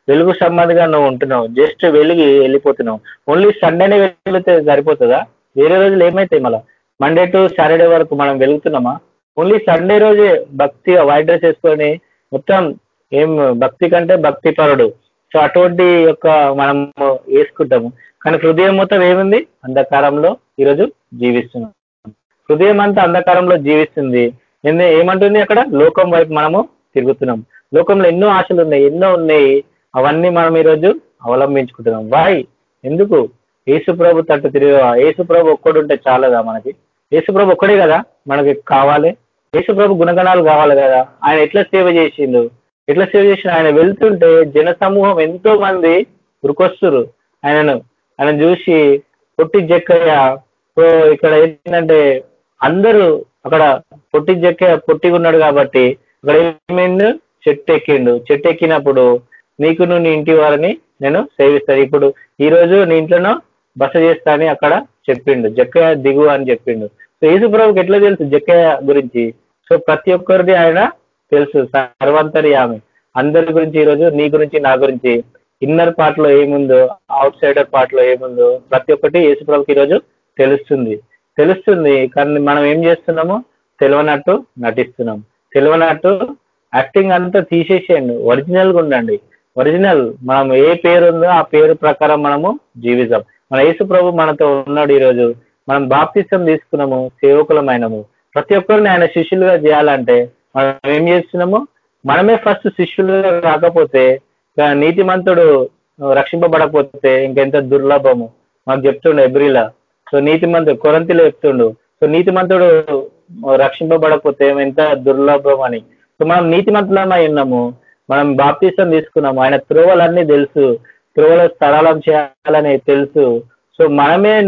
వెలుగు సంబంధిగా నువ్వు ఉంటున్నావు. జస్ట్ వెలిగి వెళ్ళిపోతున్నావు. ఓన్లీ సండేనే వెళితే సరిపోతుందా? వేరే రోజులు ఏమైతాయి మళ్ళీ? మండే టు సాటర్డే వరకు మనం వెలుగుతున్నామా? ఓన్లీ సండే రోజే భక్తిగా వైట్ డ్రెస్ వేసుకొని మొత్తం ఏం భక్తి కంటే భక్తి పరుడు. సో అటువంటి యొక్క మనం వేసుకుంటాము. కానీ హృదయం మొత్తం ఏముంది? అంధకారంలో ఈరోజు జీవిస్తున్నాం. హృదయం అంతా అంధకారంలో జీవిస్తుంది. ఎందు- ఏమంటుంది అక్కడ? లోకం వైపు మనము తిరుగుతున్నాం. లోకంలో ఎన్నో ఆశలు ఉన్నాయి ఎన్నో ఉన్నాయి. అవన్నీ మనం ఈరోజు అవలంబించుకుంటున్నాం. వాయ్ ఎందుకు? ఏసుప్రభు తట్టు తిరిగా ఏసుప్రభు ఒక్కడుంటే చాలదా మనకి? ఏసుప్రభు ఒక్కడే కదా మనకి కావాలి. యేసుప్రభు గుణగణాలు కావాలి కదా? ఆయన ఎట్లా సేవ చేసిండు? ఎట్లా సేవ చేసిన ఆయన వెళ్తుంటే జన సమూహం ఎంతో మంది ఉరికొస్తురు. ఆయనను ఆయన చూసి పొట్టి జక్కయ్య సో ఇక్కడ ఏంటంటే అందరూ అక్కడ పొట్టి జక్క పొట్టిగా ఉన్నాడు కాబట్టి అక్కడ ఏమైంది? చెట్టు ఎక్కిండు చెట్టు ఎక్కినప్పుడు నీకు నువ్వు నీ ఇంటి వారిని నేను సేవిస్తాను. ఇప్పుడు ఈ రోజు నీ ఇంట్లోనో బస చేస్తా అని అక్కడ చెప్పిండు. జక్కయ్య దిగు అని చెప్పిండు. సో యేసుప్రభుకి ఎట్లా తెలుసు జక్క గురించి? సో ప్రతి ఒక్కరిది ఆయన తెలుసు. సర్వంతరి ఆమె. అందరి గురించి ఈరోజు నీ గురించి నా గురించి. ఇన్నర్ పార్ట్లో ఏముందో అవుట్ సైడర్ పార్ట్లో ఏముందో ప్రతి ఒక్కటి యేసుప్రభుకి ఈరోజు తెలుస్తుంది. తెలుస్తుంది. కానీ మనం ఏం చేస్తున్నాము? తెలియనట్టు నటిస్తున్నాం. తెలియనట్టు యాక్టింగ్ అంతా తీసేసేయండి. ఒరిజినల్గా ఉండండి. ఒరిజినల్. మనం ఏ పేరు ఉందో ఆ పేరు ప్రకారం మనము జీవిస్తాం. మన యేసు ప్రభు మనతో ఉన్నాడు ఈరోజు. మనం బాప్తిసం తీసుకున్నాము సేవకులమైనము. ప్రతి ఒక్కరిని ఆయన శిష్యులుగా చేయాలంటే మనం ఏం చేస్తున్నాము? మనమే ఫస్ట్ శిష్యులుగా కాకపోతే నీతిమంతుడు రక్షింపబడకపోతే ఇంకెంత దుర్లభము? మాకు చెప్తుండే ఎబ్రిలా సో నీతిమంతుడు కొరంతిలో చెప్తుండు. సో నీతిమంతుడు రక్షింపబడకపోతే ఎంత దుర్లభం అని. సో మనం నీతిమంతులమై ఉన్నాము. మనం బాప్తీసం తీసుకున్నాము. ఆయన త్రోవలన్నీ తెలుసు. త్రోవల స్థలాలను చేయాలని తెలుసు. సో మనమే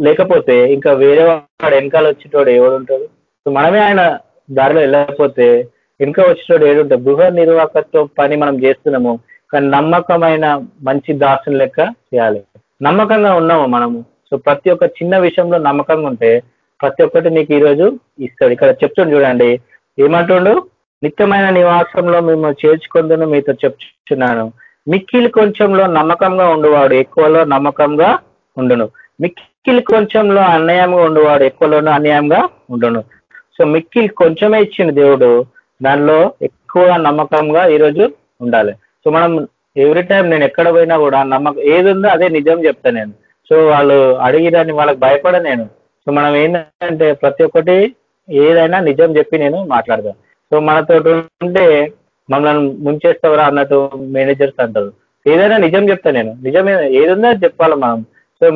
లేకపోతే ఇంకా వేరే వాడు వెనకాల వచ్చేటోడు ఎవడు ఉంటాడు? సో మనమే ఆయన దారిలో వెళ్ళకపోతే వెనుక వచ్చేటోడు ఏడుంటాడు గృహ నిర్వాహకత్వం పని మనం చేస్తున్నాము. కానీ నమ్మకమైన మంచి దాసుని లెక్క చేయాలి. నమ్మకంగా ఉన్నాము మనము. సో ప్రతి ఒక్క చిన్న విషయంలో నమ్మకంగా ఉంటే ప్రతి ఒక్కటి నీకు ఈరోజు ఇస్తాడు. ఇక్కడ చెప్తుండు చూడండి. ఏమంటుండు? నిత్యమైన నివాసంలో మేము చేర్చుకుందును మీతో చెప్తున్నాను. మిక్కిలి కొంచెంలో నమ్మకంగా ఉండేవాడు ఎక్కువలో నమ్మకంగా ఉండును. మిక్కిలి కొంచెంలో అన్యాయంగా ఉండేవాడు ఎక్కువలోనూ అన్యాయంగా ఉండును. సో మిక్కిలి కొంచెమే ఇచ్చిన దేవుడు. దానిలో ఎక్కువ నమ్మకంగా ఈరోజు ఉండాలి. సో మనం ఎవ్రీ టైం నేను ఎక్కడ పోయినా కూడా నమ్మకం ఏది ఉందో అదే నిజం చెప్తా నేను. సో వాళ్ళు అడిగిరని వాళ్ళకి భయపడ నేను. సో మనం ఏంటంటే ప్రతి ఒక్కటి ఏదైనా నిజం చెప్పి నేను మాట్లాడతాను. సో మనతో ఉంటే మమ్మల్ని ముంచేస్తావరా అన్నట్టు మేనేజర్స్ అంటారు. ఏదైనా నిజం చెప్తాను నేను. నిజమే ఏదుందో అది చెప్పాలి మనం. సో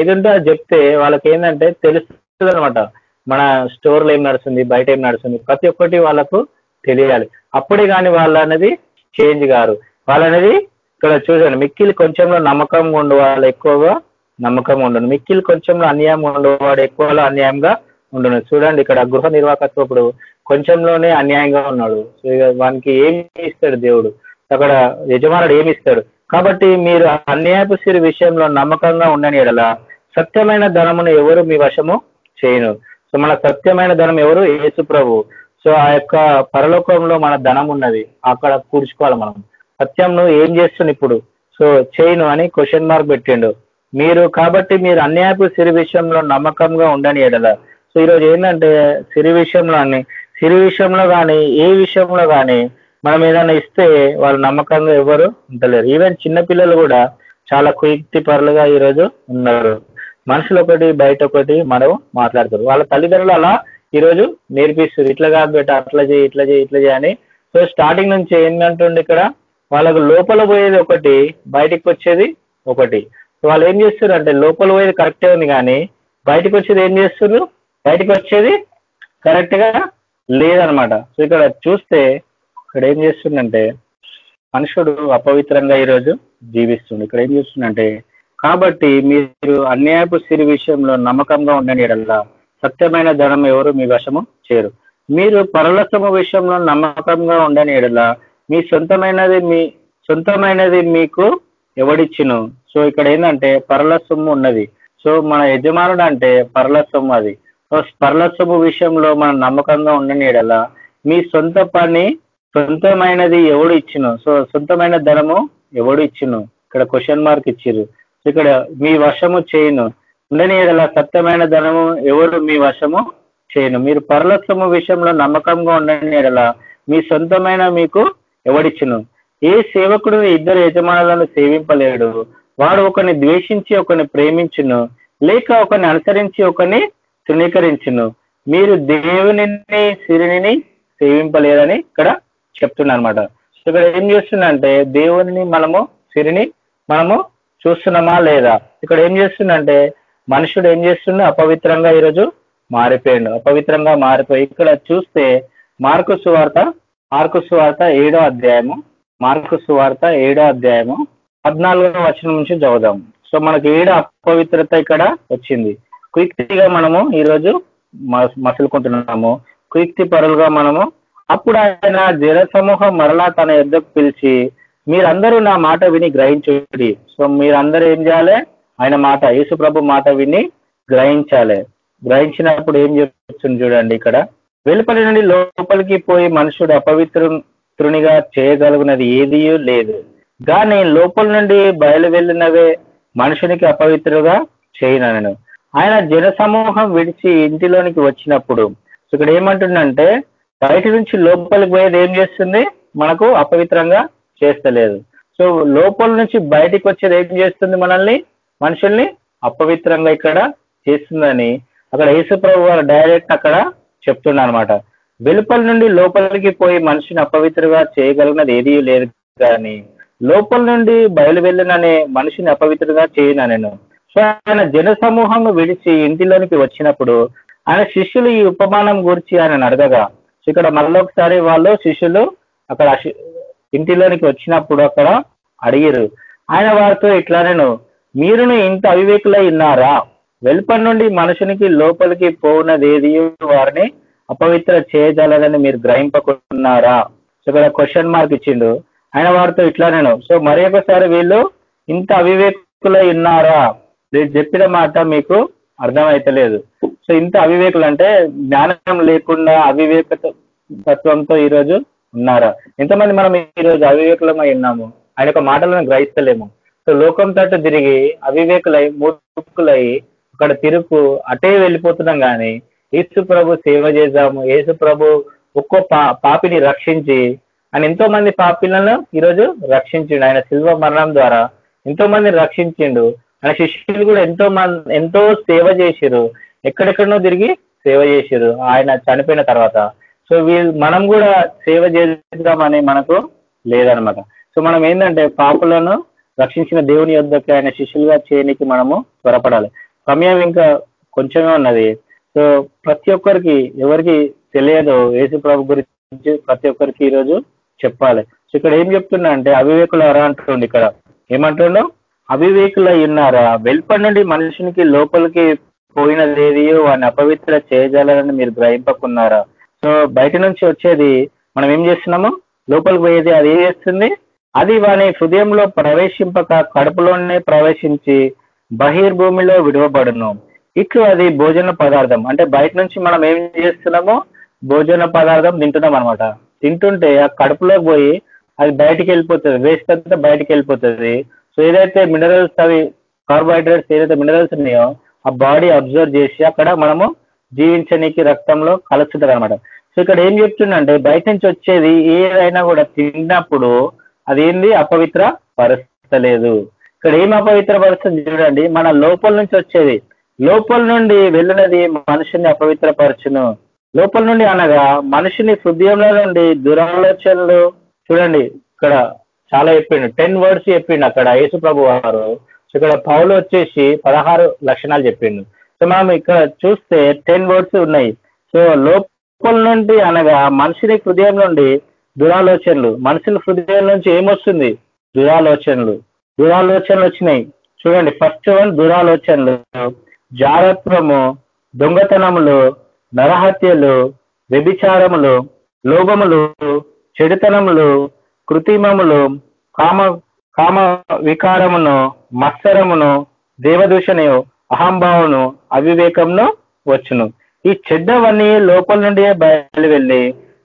ఏదుందో అది చెప్తే వాళ్ళకి ఏంటంటే తెలుస్తుంది అనమాట మన స్టోర్లో ఏం నడుస్తుంది బయట ఏం నడుస్తుంది ప్రతి ఒక్కటి వాళ్ళకు తెలియాలి. అప్పుడే కానీ వాళ్ళు అనేది చేంజ్ గారు వాళ్ళు అనేది ఇక్కడ చూసాను మిక్కిలి కొంచెంలో నమ్మకం ఉండేవాళ్ళు ఎక్కువగా నమ్మకం ఉండను. మిక్కిల్ కొంచెంలో అన్యాయం ఉండేవాడు ఎక్కువలో అన్యాయంగా ఉండను. చూడండి ఇక్కడ గృహ నిర్వాహకత్వప్పుడు కొంచెంలోనే అన్యాయంగా ఉన్నాడు. సో వానికి ఏమి ఇస్తాడు దేవుడు? అక్కడ యజమానుడు ఏమి ఇస్తాడు? కాబట్టి మీరు అన్యాయపు సిరి విషయంలో నమ్మకంగా ఉండని ఎడల సత్యమైన ధనమును ఎవరు మీ వశము చేయను. సో మన సత్యమైన ధనం ఎవరు? యేసు ప్రభు. సో ఆ యొక్క పరలోకంలో మన ధనం ఉన్నది. అక్కడ కూర్చుకోవాలి మనం. సత్యంను ఏం చేస్తుంది ఇప్పుడు? సో చేయను అని క్వశ్చన్ మార్క్ పెట్టిండు. మీరు కాబట్టి మీరు అన్యాయపు సిరి విషయంలో నమ్మకంగా ఉండని ఎడల సో ఈరోజు ఏంటంటే సిరి విషయంలో అని సిరి విషయంలో కానీ ఏ విషయంలో కానీ మనం ఏదైనా ఇస్తే వాళ్ళు నమ్మకంగా ఎవరు ఉండలేరు. ఈవెన్ చిన్నపిల్లలు కూడా చాలా కుయుక్తి పరులుగా ఈరోజు ఉన్నారు. మనుషులు ఒకటి బయట ఒకటి మనం మాట్లాడతారు వాళ్ళ తల్లిదండ్రులు అలా ఈరోజు నేర్పిస్తారు ఇట్లా కాదు బేట అట్లా చేయి ఇట్లా చేయి ఇట్లా చేయని అని. సో స్టార్టింగ్ నుంచి ఏంటంటుండే ఇక్కడ? వాళ్ళకు లోపల పోయేది ఒకటి బయటికి వచ్చేది ఒకటి. వాళ్ళు ఏం చేస్తారు అంటే లోపల పోయేది కరెక్టే ఉంది కానీ బయటకు వచ్చేది ఏం చేస్తారు బయటకు వచ్చేది కరెక్ట్గా లేదనమాట. సో ఇక్కడ చూస్తే ఇక్కడ ఏం చేస్తుందంటే మనుషుడు అపవిత్రంగా ఈరోజు జీవిస్తుంది ఇక్కడ ఏం చేస్తుందంటే కాబట్టి మీరు అన్యాయపు సిరి విషయంలో నమ్మకంగా ఉండని ఎడల్లా సత్యమైన ధనం ఎవరు మీ వశము చేరు మీరు పరలసము విషయంలో నమ్మకంగా ఉండని ఎడల. మీ సొంతమైనది మీ సొంతమైనది మీకు ఎవడిచ్చును? సో ఇక్కడ ఏంటంటే పరల సొమ్ము ఉన్నది. సో మన యజమానుడు అంటే పరల సొమ్ము అది. సో పరల సొమ్ము విషయంలో మనం నమ్మకంగా ఉండని ఎడల మీ సొంత పని సొంతమైనది ఎవడు ఇచ్చును? సో సొంతమైన ధనము ఎవడు ఇచ్చును? ఇక్కడ క్వశ్చన్ మార్క్ ఇచ్చిర్రు. ఇక్కడ మీ వశము చేయను. ఉండని ఎడల సత్యమైన ధనము ఎవరు మీ వశము చేయను? మీరు పరలత్వము విషయంలో నమ్మకంగా ఉండని ఎడల మీ సొంతమైన మీకు ఎవడిచ్చును? ఏ సేవకుడు ఇద్దరు యజమానులను సేవింపలేడు? వాడు ఒకరిని ద్వేషించి ఒకరిని ప్రేమించును లేక ఒకరిని అనుసరించి ఒకరిని తృణీకరించును. మీరు దేవుని సిరిని సేవింపలేదని ఇక్కడ చెప్తున్నా అనమాట ఇక్కడ ఏం చేస్తుందంటే దేవుని మనము సిరిని మనము చూస్తున్నామా లేదా? ఇక్కడ ఏం చేస్తుందంటే మనుషుడు ఏం చేస్తుండే? అపవిత్రంగా ఈరోజు మారిపోయాడు. అపవిత్రంగా మారిపోయి ఇక్కడ చూస్తే మార్కు సువార్త మార్కు సువార్త ఏడో అధ్యాయము మార్కు సువార్త ఏడో అధ్యాయము పద్నాలుగో వచనం నుంచి చదువుదాం. సో మనకి ఏడు అపవిత్రత ఇక్కడ వచ్చింది. క్విక్తిగా మనము ఈరోజు మసులుకుంటున్నాము. క్విక్తి పరులుగా మనము అప్పుడు ఆయన జన సమూహం మరలా తన యుద్ధకు పిలిచి మీరందరూ నా మాట విని గ్రహించుడి. సో మీరందరూ ఏం చేయాలి? ఆయన మాట యేసు ప్రభు మాట విని గ్రహించాలి. గ్రహించినప్పుడు ఏం చెప్తుంది చూడండి ఇక్కడ. వెలుపలి నుండి లోపలికి పోయి మనుషుడు అపవిత్రునిగా చేయగలిగినది ఏదీ లేదు. కానీ లోపల నుండి బయలు వెళ్ళినవే మనుషునికి అపవిత్రుగా చేయనను. ఆయన జన సమూహం విడిచి ఇంటిలోనికి వచ్చినప్పుడు ఇక్కడ ఏమంటుందంటే బయట నుంచి లోపలికి పోయేది ఏం చేస్తుంది? మనకు అపవిత్రంగా చేస్తలేదు. సో లోపల నుంచి బయటికి వచ్చేది ఏం చేస్తుంది మనల్ని? మనుషుల్ని అపవిత్రంగా ఇక్కడ చేస్తుందని అక్కడ యేసుప్రభు గారు డైరెక్ట్ అక్కడ చెప్తున్నా అనమాట వెలుపల నుండి లోపలికి పోయి మనిషిని అపవిత్రగా చేయగలిగినది ఏదీ లేదు కానీ లోపల నుండి బయలు వెళ్ళననే మనిషిని అపవిత్రగా చేయను నేను? సో ఆయన జన సమూహం విడిచి ఇంటిలోనికి వచ్చినప్పుడు ఆయన శిష్యులు ఈ ఉపమానం గురించి ఆయన అడగగా ఇక్కడ మళ్ళొకసారి వాళ్ళు శిష్యులు అక్కడ ఇంటిలోనికి వచ్చినప్పుడు అక్కడ అడిగిరు ఆయన వారితో ఇట్లా నేను మీరును ఇంత అవివేకులై ఉన్నారా? వెలుపల నుండి మనుషునికి లోపలికి పోనదేది వారిని అపవిత్ర చేయగలదని మీరు గ్రహింపకున్నారా? ఇక్కడ క్వశ్చన్ మార్క్ ఇచ్చిండు. ఆయన వారితో ఇట్లా నేను సో మరి ఒకసారి వీళ్ళు ఇంత అవివేకులై ఉన్నారా? వీళ్ళు చెప్పిన మాట మీకు అర్థమైతలేదు. సో ఇంత అవివేకులు అంటే జ్ఞానం లేకుండా అవివేక తత్వంతో ఈరోజు ఉన్నారా? ఎంతమంది మనం ఈరోజు అవివేకులమై ఉన్నాము? ఆయన యొక్క మాటలను గ్రహిస్తలేము. సో లోకం తట్టు తిరిగి అవివేకులై మూర్ఖులై అక్కడ తిరుపు అటే వెళ్ళిపోతున్నాం కానీ యేసు ప్రభు సేవ చేద్దాము యేసు ప్రభు ఒక్కో పా పాపిని రక్షించి ఆయన ఎంతో మంది పాపిలను ఈరోజు రక్షించిండు. ఆయన శిల్వ మరణం ద్వారా ఎంతో మందిని రక్షించిండు. ఆయన శిష్యులు కూడా ఎంతో మంది ఎంతో సేవ చేసిరు ఎక్కడెక్కడనో తిరిగి సేవ చేసిరు ఆయన చనిపోయిన తర్వాత. సో వీళ్ళు మనం కూడా సేవ చేద్దామని మనకు లేదనమాట. సో మనం ఏంటంటే పాపులను రక్షించిన దేవుని యొద్దకి ఆయన శిష్యులుగా చేయనికి మనము త్వరపడాలి. సమయం ఇంకా కొంచెమే ఉన్నది. సో ప్రతి ఒక్కరికి ఎవరికి తెలియదు యేసు ప్రభు గురించి ప్రతి ఒక్కరికి ఈరోజు చెప్పాలి. సో ఇక్కడ ఏం చెప్తున్నా అంటే అవివేకులు ఎవరా ఇక్కడ? ఏమంటుండో? అవివేకులు ఉన్నారా? వెల్పడి నుండి మనుషునికి లోపలికి పోయినదేదియో వాడిని అపవిత్ర చేయజాలని మీరు గ్రహింపకున్నారా? సో బయట నుంచి వచ్చేది మనం ఏం చేస్తున్నాము? లోపలికి పోయేది అది ఏం చేస్తుంది? అది వాని హృదయంలో ప్రవేశింపక కడుపులోనే ప్రవేశించి బహిర్భూమిలో విడవబడును. ఇట్లు అది భోజన పదార్థం. అంటే బయట నుంచి మనం ఏం చేస్తున్నామో? భోజన పదార్థం తింటున్నాం అనమాట తింటుంటే ఆ కడుపులోకి పోయి అది బయటికి వెళ్ళిపోతుంది. వేస్ట్ అంతా బయటికి వెళ్ళిపోతుంది. సో ఏదైతే మినరల్స్ అవి కార్బోహైడ్రేట్స్ ఏదైతే మినరల్స్ ఉన్నాయో ఆ బాడీ అబ్జర్వ్ చేసి అక్కడ మనము జీవించడానికి రక్తంలో కలుస్తుంది అనమాట సో ఇక్కడ ఏం చెప్తుండంటే బయట నుంచి వచ్చేది ఏదైనా కూడా తిన్నప్పుడు అదేంది? అపవిత్ర పరుస్తలేదు ఇక్కడ ఏం అపవిత్ర పరుస్తుంది చూడండి. మన లోపల నుంచి వచ్చేది. లోపల నుండి వెళ్ళినది మనుషుని అపవిత్రపరచును. లోపల నుండి అనగా మనిషిని హృదయంలో నుండి దురాలోచనలు చూడండి ఇక్కడ చాలా చెప్పిండు. టెన్ వర్డ్స్ చెప్పిండు అక్కడ యేసు ప్రభు వారు. ఇక్కడ పౌలు వచ్చేసి పదహారు లక్షణాలు చెప్పిండు. సో మనం ఇక్కడ చూస్తే టెన్ వర్డ్స్ ఉన్నాయి. సో లోపల నుండి అనగా మనిషిని హృదయం నుండి దురాలోచనలు. మనుషుల హృదయం నుంచి ఏమొస్తుంది? దురాలోచనలు. దురాలోచనలు వచ్చినాయి. చూడండి ఫస్ట్ వన్ దురాలోచనలు. జారత్వము దొంగతనములు నరహత్యలు వ్యభిచారములు లోభములు చెడుతనములు కృత్రిమములు కామ కామ వికారమును మత్సరమును దేవదూషణయు అహంభావను అవివేకమును వచ్చును. ఈ చెడ్డవన్నీ లోపల నుండి బయలు వెళ్ళి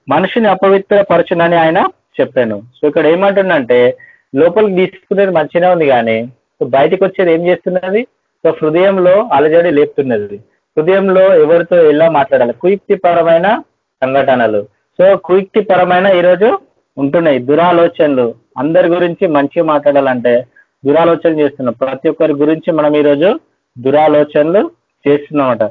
మనిషిని అపవిత్రపరచునని ఆయన చెప్పాను. సో ఇక్కడ ఏమంటుందంటే లోపలికి తీసుకునేది మంచిగా ఉంది కానీ బయటకు బయటికి వచ్చేది ఏం చేస్తున్నది? సో హృదయంలో అలజడి లేపుతున్నది. హృదయంలో ఎవరితో ఎలా మాట్లాడాలి? కుయుక్తిపరమైన సంఘటనలు. సో కుయుక్తిపరమైన ఈరోజు ఉంటున్నాయి దురాలోచనలు. అందరి గురించి మంచిగా మాట్లాడాలంటే దురాలోచన చేస్తున్నాం. ప్రతి ఒక్కరి గురించి మనం ఈరోజు దురాలోచనలు చేస్తున్నామట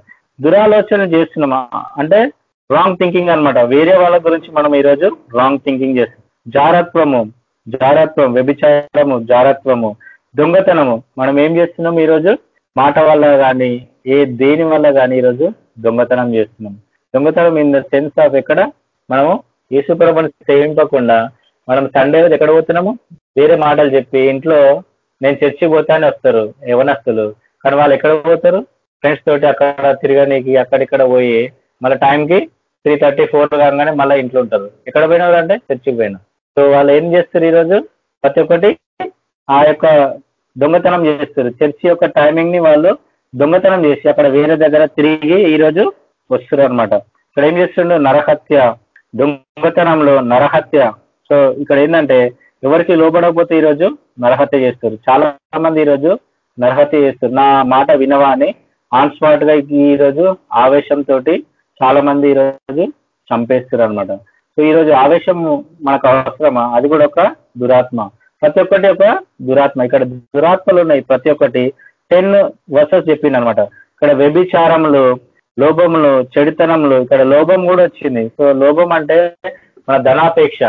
దురాలోచనలు చేస్తున్నామా అంటే రాంగ్ థింకింగ్ అన్నమాట. వేరే వాళ్ళ గురించి మనం ఈరోజు రాంగ్ థింకింగ్ చేస్తాం జారత్వము జారత్వం వ్యభిచారము జారత్వము దొంగతనము. మనం ఏం చేస్తున్నాం ఈరోజు? మాట వల్ల కానీ ఏ దేని వల్ల కానీ ఈరోజు దొంగతనం చేస్తున్నాం? దొంగతనం ఇన్ ద సెన్స్ ఆఫ్ ఎక్కడ? మనము యేసుప్రభుని సేవింపకుండా మనం సండే రోజు ఎక్కడ పోతున్నాము? వేరే మాటలు చెప్పి ఇంట్లో నేను చర్చి పోతానే వస్తారు యవనస్తులు. కానీ వాళ్ళు ఎక్కడ పోతారు? ఫ్రెండ్స్ తోటి అక్కడ తిరగనీకి అక్కడిక్కడ పోయి మళ్ళీ టైంకి త్రీ థర్టీ ఫోర్ కాగానే మళ్ళీ ఇంట్లో ఉంటారు. ఎక్కడ పోయినారు అంటే చర్చికి పోయినా సో వాళ్ళు ఏం చేస్తారు ఈరోజు? ప్రతి ఒక్కటి ఆ యొక్క దొంగతనం చేస్తారు. చర్చి యొక్క టైమింగ్ని వాళ్ళు దొంగతనం చేసి అక్కడ వేరే దగ్గర తిరిగి ఈరోజు వస్తున్నారు అనమాట ఇక్కడ ఏం చేస్తుండ్రు నరహత్య. దొంగతనంలో నరహత్య. సో ఇక్కడ ఏంటంటే ఎవరికి లోపడకపోతే ఈరోజు నరహత్య చేస్తారు. చాలా మంది ఈరోజు నరహత్య చేస్తారు. నా మాట వినవా అని ఆన్ స్పాట్గా ఈరోజు ఆవేశంతో చాలా మంది ఈరోజు చంపేస్తారు అనమాట సో ఈరోజు ఆవేశం మనకు అవసరమా? అది కూడా ఒక దురాత్మ. ప్రతి ఒక్కటి ఒక దురాత్మ. ఇక్కడ దురాత్మలు ఉన్నాయి. ప్రతి ఒక్కటి టెన్ వర్సెస్ చెప్పింది అనమాట ఇక్కడ వ్యభిచారములు లోభములు చెడుతనములు ఇక్కడ లోభం కూడా వచ్చింది. సో లోభం అంటే మన ధనాపేక్ష.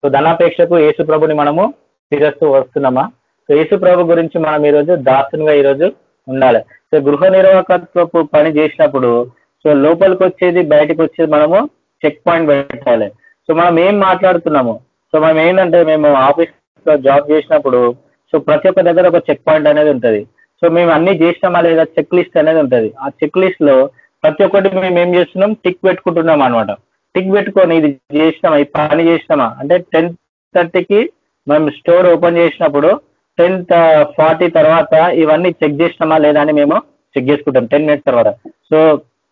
సో ధనాపేక్షకు యేసు ప్రభుని మనము తిరస్తూ వస్తున్నామా? సో యేసు ప్రభు గురించి మనం ఈరోజు దాసునిగా ఈరోజు ఉండాలి. సో గృహ నిర్వాహకత్వపు పని చేసినప్పుడు సో లోపలికి వచ్చేది బయటకు వచ్చేది మనము చెక్ పాయింట్ పెట్టాలి. సో మనం ఏం మాట్లాడుతున్నాము? సో మనం ఏంటంటే మేము ఆఫీస్లో జాబ్ చేసినప్పుడు సో ప్రతి ఒక్క దగ్గర ఒక చెక్ పాయింట్ అనేది ఉంటుంది. సో మేము అన్ని చేసినామా లేదా చెక్ లిస్ట్ అనేది ఉంటుంది. ఆ చెక్ లిస్ట్లో ప్రతి ఒక్కటి మేము ఏం చేస్తున్నాం? టిక్ పెట్టుకుంటున్నాం అనమాట టిక్ పెట్టుకొని ఇది చేసినామా? ఈ పని చేసినామా? అంటే టెన్ థర్టీకి మేము స్టోర్ ఓపెన్ చేసినప్పుడు టెన్ ఫార్టీ తర్వాత ఇవన్నీ చెక్ చేసినామా లేదా అని మేము చెక్ చేసుకుంటాం టెన్ మినిట్స్ తర్వాత. సో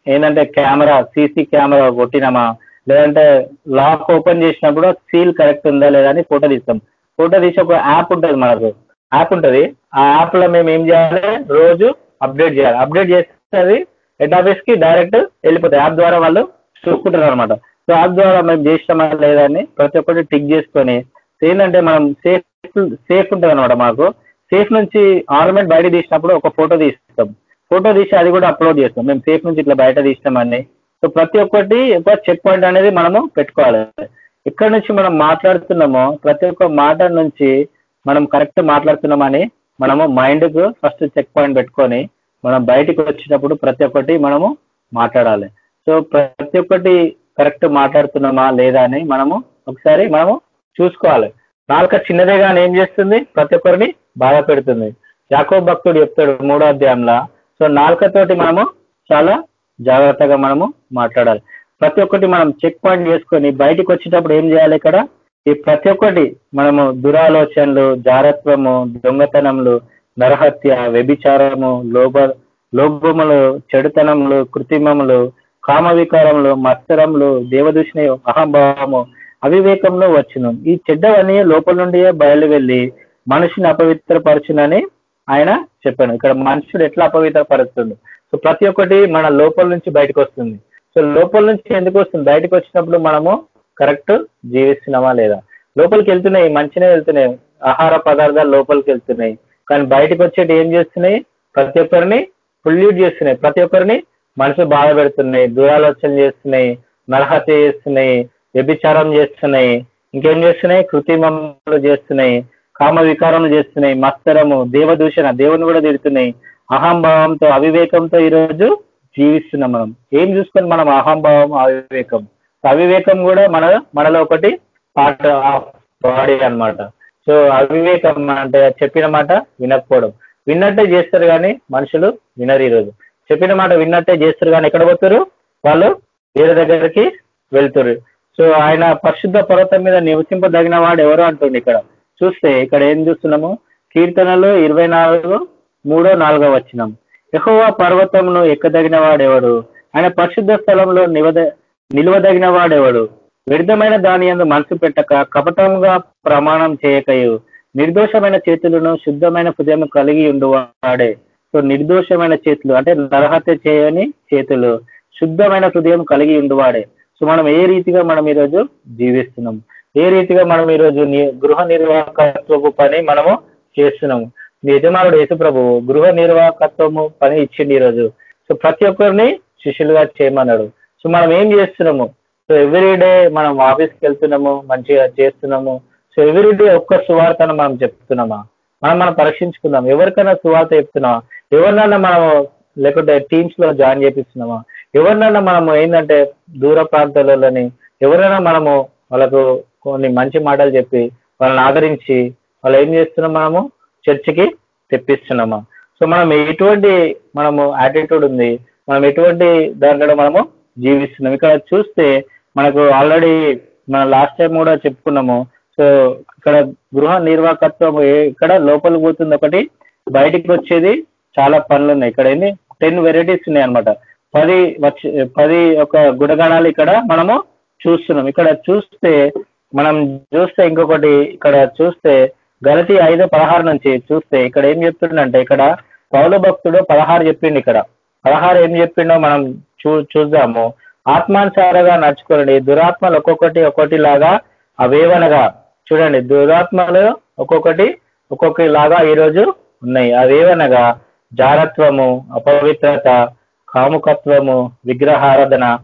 ఏంటంటే కెమెరా సీసీ కెమెరా కొట్టినామా? లేదంటే లాక్ ఓపెన్ చేసినప్పుడు సీల్ కరెక్ట్ ఉందా లేదా అని ఫోటో తీస్తాం. ఫోటో తీసి ఒక యాప్ ఉంటుంది మనకు. యాప్ ఉంటుంది. ఆ యాప్లో మేము ఏం చేయాలి? రోజు అప్డేట్ చేయాలి. అప్డేట్ చేస్తే హెడ్ ఆఫీస్కి డైరెక్ట్ వెళ్ళిపోతాయి. యాప్ ద్వారా వాళ్ళు చూసుకుంటారు అనమాట సో యాప్ ద్వారా మేము చేసినామా లేదా అని ప్రతి ఒక్కటి టిక్ చేసుకొని ఏంటంటే మనం సేఫ్ సేఫ్ ఉంటుంది అనమాట మాకు. సేఫ్ నుంచి ఆర్నమెంట్ బయట తీసినప్పుడు ఒక ఫోటో తీస్తాం. ఫోటో తీసి అది కూడా అప్లోడ్ చేస్తాం. మేము సేఫ్ నుంచి ఇట్లా బయట తీసినామని. సో ప్రతి ఒక్కటి ఒక చెక్ పాయింట్ అనేది మనము పెట్టుకోవాలి. ఎక్కడి నుంచి మనం మాట్లాడుతున్నామో ప్రతి ఒక్క మాట నుంచి మనం కరెక్ట్ మాట్లాడుతున్నామని మనము మైండ్కు ఫస్ట్ చెక్ పాయింట్ పెట్టుకొని మనం బయటకు వచ్చినప్పుడు ప్రతి ఒక్కటి మనము మాట్లాడాలి. సో ప్రతి ఒక్కటి కరెక్ట్ మాట్లాడుతున్నామా లేదా అని మనము ఒకసారి మనము చూసుకోవాలి. నాలుక చిన్నదే కానీ ఏం చేస్తుంది? ప్రతి ఒక్కరిని బాధ పెడుతుంది. యాకో భక్తుడు చెప్తాడు మూడో అధ్యాయంలో. సో నాలుకతోటి మనము చాలా జాగ్రత్తగా మనము మాట్లాడాలి. ప్రతి ఒక్కటి మనం చెక్ పాయింట్ చేసుకొని బయటకు వచ్చేటప్పుడు ఏం చేయాలి ఇక్కడ? ఈ ప్రతి ఒక్కటి మనము దురాలోచనలు జారత్వము దొంగతనములు నరహత్య వ్యభిచారము లోభ లోభములు చెడుతనములు కృత్రిమములు కామవికారములు మత్సరములు దేవదూషణ అహంభావము అవివేకంలో వచ్చును. ఈ చెడ్డవన్నీ లోపల నుండియే బయలు వెళ్ళి మనిషిని అపవిత్రపరచునని ఆయన చెప్పాను ఇక్కడ మనుషుడు ఎట్లా అపవిత్రపరుస్తుంది సో ప్రతి ఒక్కటి మన లోపల నుంచి బయటకు వస్తుంది సో లోపల నుంచి ఎందుకు వస్తుంది? బయటకు వచ్చినప్పుడు మనము కరెక్ట్ జీవిస్తున్నామా లేదా? లోపలికి వెళ్తున్నాయి మంచినే వెళ్తున్నాయి. ఆహార పదార్థాలు లోపలికి వెళ్తున్నాయి. కానీ బయటకు వచ్చేటి ఏం చేస్తున్నాయి? ప్రతి ఒక్కరిని పొల్యూట్ చేస్తున్నాయి. ప్రతి ఒక్కరిని మనసు బాధ పెడుతున్నాయి దురాలోచన చేస్తున్నాయి నరహత్య చేస్తున్నాయి వ్యభిచారం చేస్తున్నాయి. ఇంకేం చేస్తున్నాయి? కృత్రిమములు చేస్తున్నాయి కామ వికారం చేస్తున్నాయి. మత్సరము దేవదూషణ దేవుని కూడా తిడుతున్నాయి. అహంభావంతో అవివేకంతో ఈరోజు జీవిస్తున్నాం మనం. ఏం చూసుకొని మనం అహంభావం అవివేకం? అవివేకం కూడా మన మనలో ఒకటి పార్ట్ ఆఫ్ బాడీ అన్నమాట. సో అవివేకం అంటే చెప్పిన మాట వినకపోవడం. విన్నట్టే చేస్తారు కానీ మనుషులు వినరు ఈరోజు. చెప్పిన మాట విన్నట్టే చేస్తారు కానీ ఎక్కడ పోతారు? వాళ్ళు వేరే దగ్గరికి వెళ్తారు. సో ఆయన పరిశుద్ధ పర్వతం మీద నివసింపదగిన వాడు ఎవరు అంటుంది ఇక్కడ? చూస్తే ఇక్కడ ఏం చూస్తున్నాము? కీర్తనలు ఇరవై నాలుగు మూడో నాలుగో వచ్చినాం ఎహోవా పర్వతమును ఎక్కదగిన వాడెవడు ఆయన పరిశుద్ధ స్థలంలో నివద నిలువదగిన వాడెవడు? వ్యర్థమైన దాని ఎందు మనసు పెట్టక కపటంగా ప్రమాణం చేయకయు. నిర్దోషమైన చేతులను శుద్ధమైన హృదయం కలిగి ఉండువాడే. సో నిర్దోషమైన చేతులు అంటే నరహత్య చేయని చేతులు శుద్ధమైన హృదయం కలిగి ఉండువాడే. సో మనం ఏ రీతిగా మనం ఈరోజు జీవిస్తున్నాం? ఏ రీతిగా మనం ఈరోజు గృహ నిర్వాహకత్వపు పని మనము చేస్తున్నాము? యజమానుడు యేసుప్రభు గృహ నిర్వాహకత్వము పని ఇచ్చింది ఈరోజు. సో ప్రతి ఒక్కరిని శిష్యులుగా చేయమన్నాడు. సో మనం ఏం చేస్తున్నాము? సో ఎవ్రీడే మనం ఆఫీస్కి వెళ్తున్నాము మంచిగా చేస్తున్నాము. సో ఎవ్రీడే ఒక్క సువార్తను మనం చెప్తున్నామా? మనం మనం పరీక్షించుకుందాం ఎవరికైనా సువార్త చెప్తున్నామా ఎవరినైనా మనం లేకుంటే టీమ్స్లో జాయిన్ చేపిస్తున్నామా? ఎవరినైనా మనము ఏంటంటే దూర ప్రాంతాలలోని ఎవరైనా మనము వాళ్ళకు కొన్ని మంచి మాటలు చెప్పి వాళ్ళని ఆదరించి వాళ్ళు ఏం చేస్తున్నాం మనము? చర్చికి తెప్పిస్తున్నామా? సో మనం ఎటువంటి మనము యాటిట్యూడ్ ఉంది? మనం ఎటువంటి దాంట్లో మనము జీవిస్తున్నాం. ఇక్కడ చూస్తే మనకు ఆల్రెడీ మన లాస్ట్ టైం కూడా చెప్పుకున్నాము. సో ఇక్కడ గృహ నిర్వాహకత్వం ఇక్కడ లోపలికి పోతుంది ఒకటి బయటికి వచ్చేది చాలా పనులు ఉన్నాయి ఇక్కడ ఏంది టెన్ వెరైటీస్ ఉన్నాయి అనమాట పది వచ్చి పది ఒక గుణగణాలు ఇక్కడ మనము చూస్తున్నాం. ఇక్కడ చూస్తే మనం చూస్తే ఇంకొకటి ఇక్కడ చూస్తే గలతి ఐదు పదహారు నుంచి చూస్తే ఇక్కడ ఏం చెప్తుండంటే ఇక్కడ పౌల భక్తుడు పదహారు చెప్పిండు ఇక్కడ. పదహారు ఏం చెప్పిండో మనం చూ చూద్దాము. ఆత్మానుసారగా నడుచుకోండి దురాత్మలు ఒక్కొక్కటి ఒక్కొక్కటి లాగా అవేవనగా చూడండి. దురాత్మలు ఒక్కొక్కటి ఒక్కొక్కటి లాగా ఈరోజు ఉన్నాయి. అవేవనగా జారత్వము అపవిత్రత కాముకత్వము విగ్రహారాధన.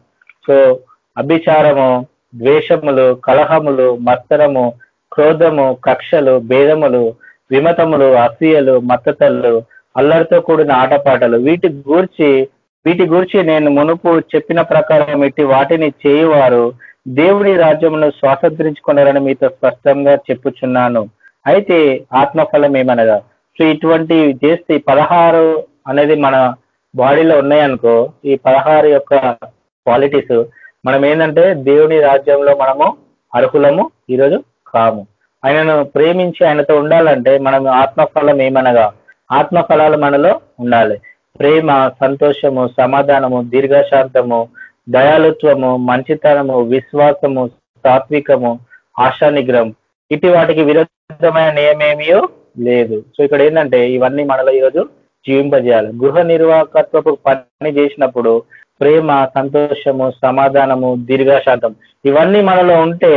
సో అభిచారము ద్వేషములు కలహములు మత్సరము క్రోధము కక్షలు భేదములు విమతములు అసూయలు మత్తతలు అల్లరితో కూడిన ఆటపాటలు వీటి గూర్చి వీటి గురించి నేను మునుపు చెప్పిన ప్రకారం ఇట్టి వాటిని చేయువారు దేవుని రాజ్యమును స్వాతంత్రించుకున్నారని మీతో స్పష్టంగా చెప్పుచున్నాను. అయితే ఆత్మఫలం ఏమనగా? సో ఇటువంటి చేస్తే పదహారు అనేది మన బాడీలో ఉన్నాయనుకో ఈ పదహారు యొక్క క్వాలిటీస్ మనం ఏంటంటే దేవుని రాజ్యంలో మనము అర్హులము ఈరోజు కాము. ఆయనను ప్రేమించి ఆయనతో ఉండాలంటే మనం ఆత్మఫలం ఏమనగా? ఆత్మఫలాలు మనలో ఉండాలి. ప్రేమ సంతోషము సమాధానము దీర్ఘశాంతము దయాలుత్వము మంచితనము విశ్వాసము సాత్వికము ఆశా నిగ్రహం ఇటు వాటికి విరుద్ధమైన నియమేమియో లేదు. సో ఇక్కడ ఏంటంటే ఇవన్నీ మనలో ఈరోజు జీవింపజేయాలి. గృహ నిర్వాహకత్వపు పని చేసినప్పుడు ప్రేమ సంతోషము సమాధానము దీర్ఘశాంతం. ఇవన్నీ మనలో ఉంటే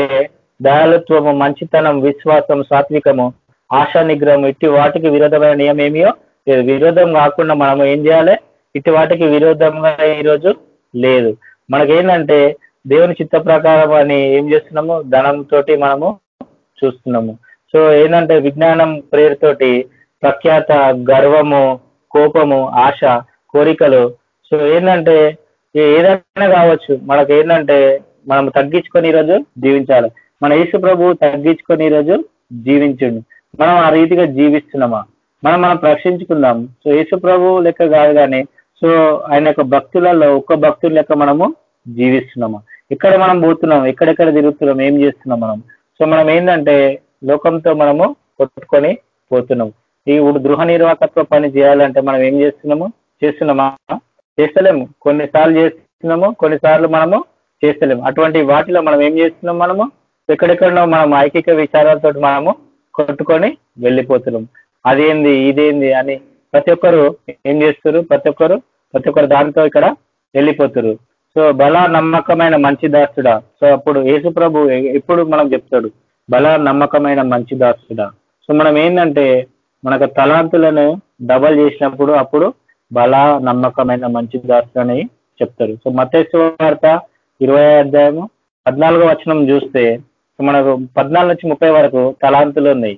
దయాలుత్వము మంచితనం విశ్వాసం సాత్వికము ఆశా నిగ్రహం ఇట్టి వాటికి విరోధమైన నియమేమియో విరోధం కాకుండా మనము ఏం చేయాలి? ఇటు వాటికి విరోధంగా ఈరోజు లేదు. మనకేంటంటే దేవుని చిత్త ప్రకారం అని ఏం చేస్తున్నాము? ధనంతో మనము చూస్తున్నాము. సో ఏంటంటే విజ్ఞానం ప్రేరుతోటి ప్రఖ్యాత గర్వము కోపము ఆశ కోరికలు. సో ఏంటంటే ఏదైనా కావచ్చు మనకు ఏంటంటే మనం తగ్గించుకొని ఈరోజు జీవించాలి. మన యేసు ప్రభు తగ్గించుకొని ఈరోజు జీవించండి. మనం ఆ రీతిగా జీవిస్తున్నామా? మనం మనం ప్రశ్నించుకుందాం. సో యేసు ప్రభు లెక్క కాదు కానీ సో ఆయన యొక్క భక్తులలో ఒక్క భక్తుల లెక్క మనము జీవిస్తున్నామా. ఇక్కడ మనం పోతున్నాం? ఎక్కడెక్కడ తిరుగుతున్నాం? ఏం చేస్తున్నాం మనం? సో మనం ఏంటంటే లోకంతో మనము కొట్టుకొని పోతున్నాం. ఈ గృహ నిర్వాహకత్వ పని చేయాలంటే మనం ఏం చేస్తున్నాము? చేస్తున్నామా? చేస్తలేము. కొన్నిసార్లు చేస్తున్నాము కొన్నిసార్లు మనము చేస్తలేము. అటువంటి వాటిలో మనం ఏం చేస్తున్నాం మనము? ఎక్కడెక్కడో మనం ఐకిక విచారాలతో మనము కొట్టుకొని వెళ్ళిపోతున్నాం. అదేంది ఇదేంది అని ప్రతి ఒక్కరు ఏం చేస్తారు? ప్రతి ఒక్కరు ప్రతి ఒక్కరు దాంతో ఇక్కడ వెళ్ళిపోతారు. సో బల నమ్మకమైన మంచి దాసుడా. సో అప్పుడు యేసు ప్రభు ఎప్పుడు మనం చెప్తాడు బల నమ్మకమైన మంచి దాసుడా. సో మనం ఏంటంటే మనకు తలాంతులను డబల్ చేసినప్పుడు అప్పుడు బల నమ్మకమైన మంచి దాస్తుడు అని చెప్తారు. సో మతేశ్వ వార్త ఇరవై అధ్యాయము పద్నాలుగో వచనం చూస్తే మనకు పద్నాలుగు నుంచి ముప్పై వరకు తలాంతులు ఉన్నాయి.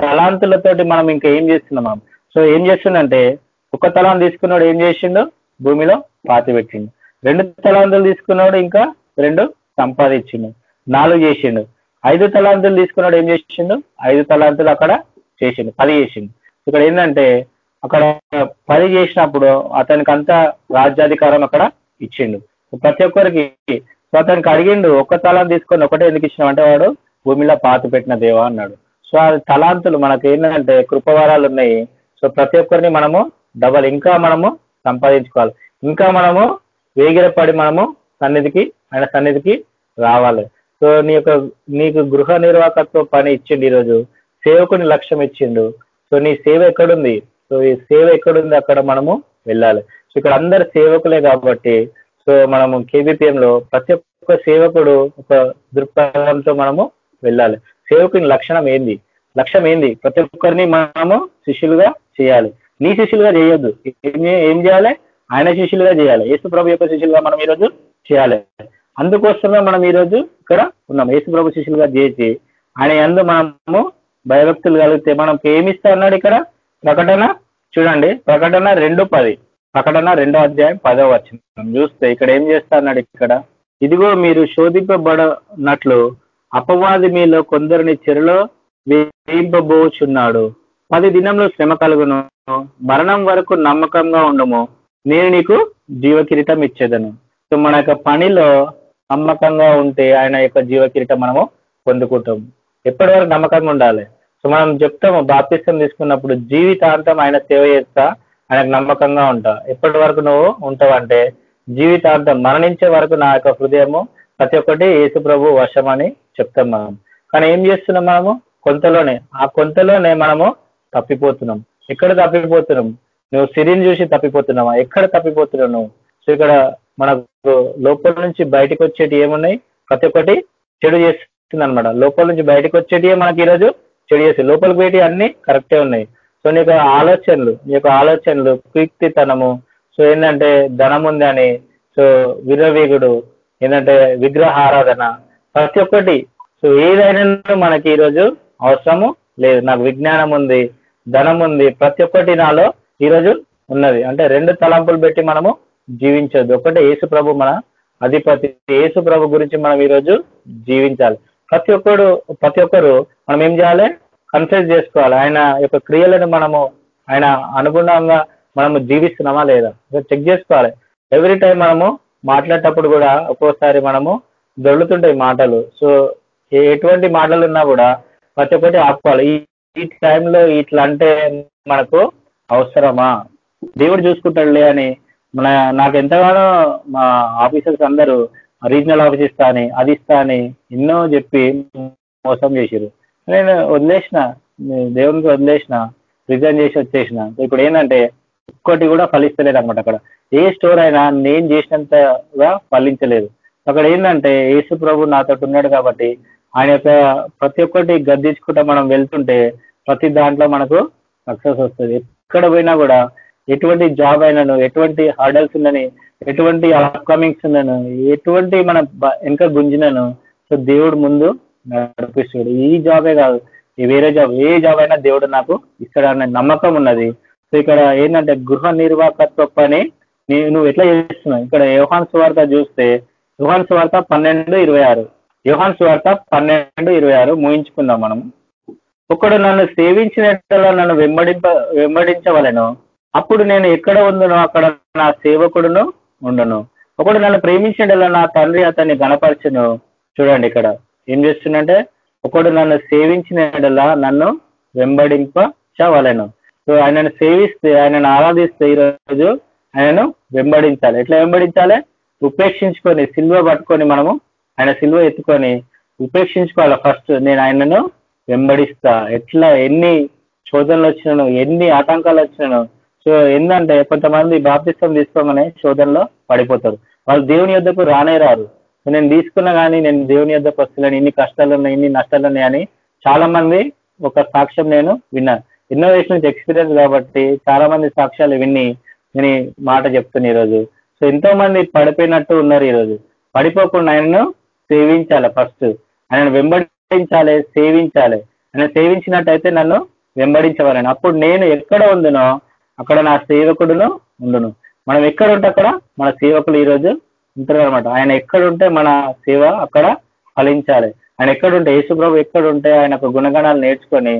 తలాంతులతోటి మనం ఇంకా ఏం చేస్తున్నాం సో ఏం చేస్తుండంటే ఒక తలాం తీసుకున్నాడు ఏం చేసిండు? భూమిలో పాతి పెట్టిండు. రెండు తలాంతులు తీసుకున్నాడు ఇంకా రెండు సంపాదించిండు. నాలుగు చేసిండు. ఐదు తలాంతులు తీసుకున్నాడు ఏం చేసిండు? ఐదు తలాంతులు అక్కడ చేసిండు. పది చేసిండు. ఇక్కడ ఏంటంటే అక్కడ పని చేసినప్పుడు అతనికి అంతా రాజ్యాధికారం అక్కడ ఇచ్చిండు. ప్రతి ఒక్కరికి సో అతనికి అడిగిండు ఒక్క తలం తీసుకొని ఒకటే ఎందుకు ఇచ్చినావు? అంటే వాడు భూమిలో పాత పెట్టిన దేవా అన్నాడు. సో అది తలాంతులు మనకు ఏంటంటే కృపవరాలు ఉన్నాయి సో ప్రతి ఒక్కరిని మనము డబల్ ఇంకా మనము సంపాదించుకోవాలి. ఇంకా మనము వేగిరపడి మనము సన్నిధికి ఆయన సన్నిధికి రావాలి. సో నీ యొక్క నీకు గృహ నిర్వాహకత్వ పని ఇచ్చిండు ఈరోజు. సేవకుని లక్ష్యం ఇచ్చిండు. సో నీ సేవ ఎక్కడుంది? సో ఈ సేవ ఎక్కడుంది? అక్కడ మనము వెళ్ళాలి. సో ఇక్కడ అందరు సేవకులే కాబట్టి సో మనము కేబిపిఎంలో లో ప్రతి ఒక్క సేవకుడు ఒక దృక్పథంతో మనము వెళ్ళాలి. సేవకుని లక్షణం ఏంది? లక్ష్యం ఏంది? ప్రతి ఒక్కరిని మనము శిష్యులుగా చేయాలి. నీ శిష్యులుగా చేయొద్దు. ఏం చేయాలి? ఆయన శిష్యులుగా చేయాలి. యేసు ప్రభు యొక్క శిష్యులుగా మనం ఈరోజు చేయాలి. అందుకోసమే మనం ఈరోజు ఇక్కడ ఉన్నాం. యేసు ప్రభు శిష్యులుగా చేసి ఆయన ఎందు మనము భయభక్తులు కలిగితే మనం ఏమిస్తా అన్నాడు ఇక్కడ? ప్రకటన చూడండి. ప్రకటన రెండు పది. ప్రకటన రెండో అధ్యాయం పదో వచ్చిన చూస్తే ఇక్కడ ఏం చేస్తా అన్నాడు ఇక్కడ? ఇదిగో మీరు శోధింపబడనట్లు అపవాది మీలో కొందరిని చెరలో వేయింపబోచున్నాడు. పది దినంలో శ్రమ కలుగును. మరణం వరకు నమ్మకంగా ఉండము. నేను నీకు జీవ కిరీటం ఇచ్చేదను. సో మన యొక్క పనిలో నమ్మకంగా ఉంటే ఆయన యొక్క జీవ కిరీటం మనము పొందుకుంటాం. ఎప్పటి వరకు నమ్మకంగా ఉండాలి? సో మనం చెప్తాము బాప్తిష్టం తీసుకున్నప్పుడు జీవితాంతం ఆయన సేవ చేస్తా ఆయనకు నమ్మకంగా ఉంటా. ఎప్పటి వరకు నువ్వు ఉంటావంటే జీవితాంతం మరణించే వరకు నా యొక్క హృదయము ప్రతి ఒక్కటి యేసు ప్రభు వశం అని చెప్తాం మనం. కానీ ఏం చేస్తున్నాం మనము? కొంతలోనే. ఆ కొంతలోనే మనము తప్పిపోతున్నాం. ఎక్కడ తప్పిపోతున్నాం? నువ్వు సిరిని చూసి తప్పిపోతున్నావా? ఎక్కడ తప్పిపోతున్నావు నువ్వు? సో ఇక్కడ మనకు లోపల నుంచి బయటకు వచ్చేటి ఏమున్నాయి? ప్రతి ఒక్కటి చెడు చేస్తుంది అనమాట లోపల నుంచి బయటకు వచ్చేటి మనకి ఈరోజు చెడు చేస్తుంది. లోపలికి పోయేటి అన్ని కరెక్టే ఉన్నాయి. సో నీ యొక్క ఆలోచనలు నీ యొక్క ఆలోచనలు కుయుక్తితనము సో ఏంటంటే ధనం ఉంది అని సో విరవీగుడు ఏంటంటే విగ్రహారాధన. ప్రతి ఒక్కటి. సో ఏదైనా మనకి ఈరోజు అవసరము లేదు. నాకు విజ్ఞానం ఉంది ధనం ఉంది. ప్రతి ఒక్కటి నాలో ఈరోజు ఉన్నది. అంటే రెండు తలంపులు పెట్టి మనము జీవించొద్దు. ఒకటే యేసు ప్రభు మన అధిపతి. యేసు ప్రభు గురించి మనం ఈరోజు జీవించాలి. ప్రతి ఒక్కడు ప్రతి ఒక్కరు మనం ఏం చేయాలి? కన్ఫ్యూజ్ చేసుకోవాలి. ఆయన యొక్క క్రియలను మనము ఆయన అనుగుణంగా మనము జీవిస్తున్నామా లేదా? చెక్ చేసుకోవాలి. ఎవ్రీ టైం మనము మాట్లాడేటప్పుడు కూడా ఒక్కోసారి మనము దొరుకుతుంటాయి మాటలు. సో ఎటువంటి మాటలు ఉన్నా కూడా ప్రతి ఒక్కటి ఆపుకోవాలి. ఈ ఈ టైంలో ఇట్లా అంటే మనకు అవసరమా? దేవుడు చూసుకుంటాడులే అని మన నాకు ఎంతగానో మా ఆఫీసర్స్ అందరూ రీజనల్ ఆఫీస్ ఇస్తా అని అది ఇస్తా అని ఎన్నో చెప్పి మోసం చేసిరు నేను వదిలేసిన దేవునికి వదిలేసిన రిజైన్ చేసి వచ్చేసిన. ఇప్పుడు ఏంటంటే ఒక్కటి కూడా ఫలిస్తలేదు అనమాట అక్కడ. ఏ స్టోర్ అయినా నేను చేసినంతగా ఫలించలేదు. అక్కడ ఏంటంటే యేసు ప్రభు నాతో ఉన్నాడు కాబట్టి ఆయన యొక్క ప్రతి ఒక్కటి గద్దించుకుంటా మనం వెళ్తుంటే ప్రతి దాంట్లో మనకు సక్సెస్ వస్తుంది. ఎక్కడ పోయినా కూడా ఎటువంటి జాబ్ అయినను ఎటువంటి హర్డల్స్ ఉన్నని ఎటువంటి అప్కమింగ్స్ ఉన్నను ఎటువంటి మన వెనక గుంజినను సో దేవుడు ముందు నడిపిస్తాడు. ఈ జాబే కాదు వేరే జాబ్ ఏ జాబ్ అయినా దేవుడు నాకు ఇస్తాడన్న నమ్మకం ఉన్నది. సో ఇక్కడ ఏంటంటే గృహ నిర్వాహకత్వ పని నువ్వు ఎట్లా చేస్తున్నావు? ఇక్కడ యోహాన్ సువార్త చూస్తే యోహాన్ సువార్త పన్నెండు ఇరవై ఆరు. యోహాన్ సువార్త పన్నెండు ఇరవై ఆరు ముగించుకుందాం మనం. ఒకడు నన్ను సేవించినట్లా నన్ను వెంబడింప వెంబడించవలను. అప్పుడు నేను ఎక్కడ ఉందనో అక్కడ నా సేవకుడును ఉండను. ఒకడు నన్ను ప్రేమించడలా నా తండ్రి అతన్ని గణపరచును. చూడండి ఇక్కడ. ఏం చేస్తుందంటే ఒకడు నన్ను సేవించిన నన్ను వెంబడింపచవలను సో ఆయనను సేవిస్తే ఆయనను ఆరాధిస్తే ఈరోజు ఆయనను వెంబడించాలి. ఎట్లా వెంబడించాలి? ఉపేక్షించుకొని సిల్వ పట్టుకొని మనము ఆయన సిల్వ ఎత్తుకొని ఉపేక్షించుకోవాలి. ఫస్ట్ నేను ఆయనను వెంబడిస్తా. ఎట్లా ఎన్ని శోధనలు వచ్చినను ఎన్ని ఆటంకాలు వచ్చినను. సో ఏంటంటే కొంతమంది బాప్తిష్టం తీసుకోమని శోధనలో పడిపోతారు. వాళ్ళు దేవుని యొద్దకు రానే రారు. నేను తీసుకున్నా కానీ నేను దేవుని యొద్దకు వస్తున్నాను ఇన్ని కష్టాలు ఉన్నాయి ఇన్ని నష్టాలు ఉన్నాయి అని చాలా మంది ఒక సాక్ష్యం నేను విన్నాను ఎన్నో వేసిన నుంచి ఎక్స్పీరియన్స్ కాబట్టి చాలా మంది సాక్ష్యాలు విని నేను మాట చెప్తున్నా ఈరోజు. సో ఎంతో మంది పడిపోయినట్టు ఉన్నారు ఈరోజు. పడిపోకుండా ఆయనను సేవించాలి ఫస్ట్ ఆయన వెంబడించాలి సేవించాలి. ఆయన సేవించినట్టయితే నన్ను వెంబడించవాలని అప్పుడు నేను ఎక్కడ ఉందునో అక్కడ నా సేవకుడును ఉండును. మనం ఎక్కడ ఉంటే అక్కడ మన సేవకులు ఈరోజు ఉంటారు అనమాట ఆయన ఎక్కడుంటే మన సేవ అక్కడ ఫలించాలి. ఆయన ఎక్కడుంటే యేసుప్రభు ఎక్కడుంటే ఆయన యొక్క గుణగణాలు నేర్చుకొని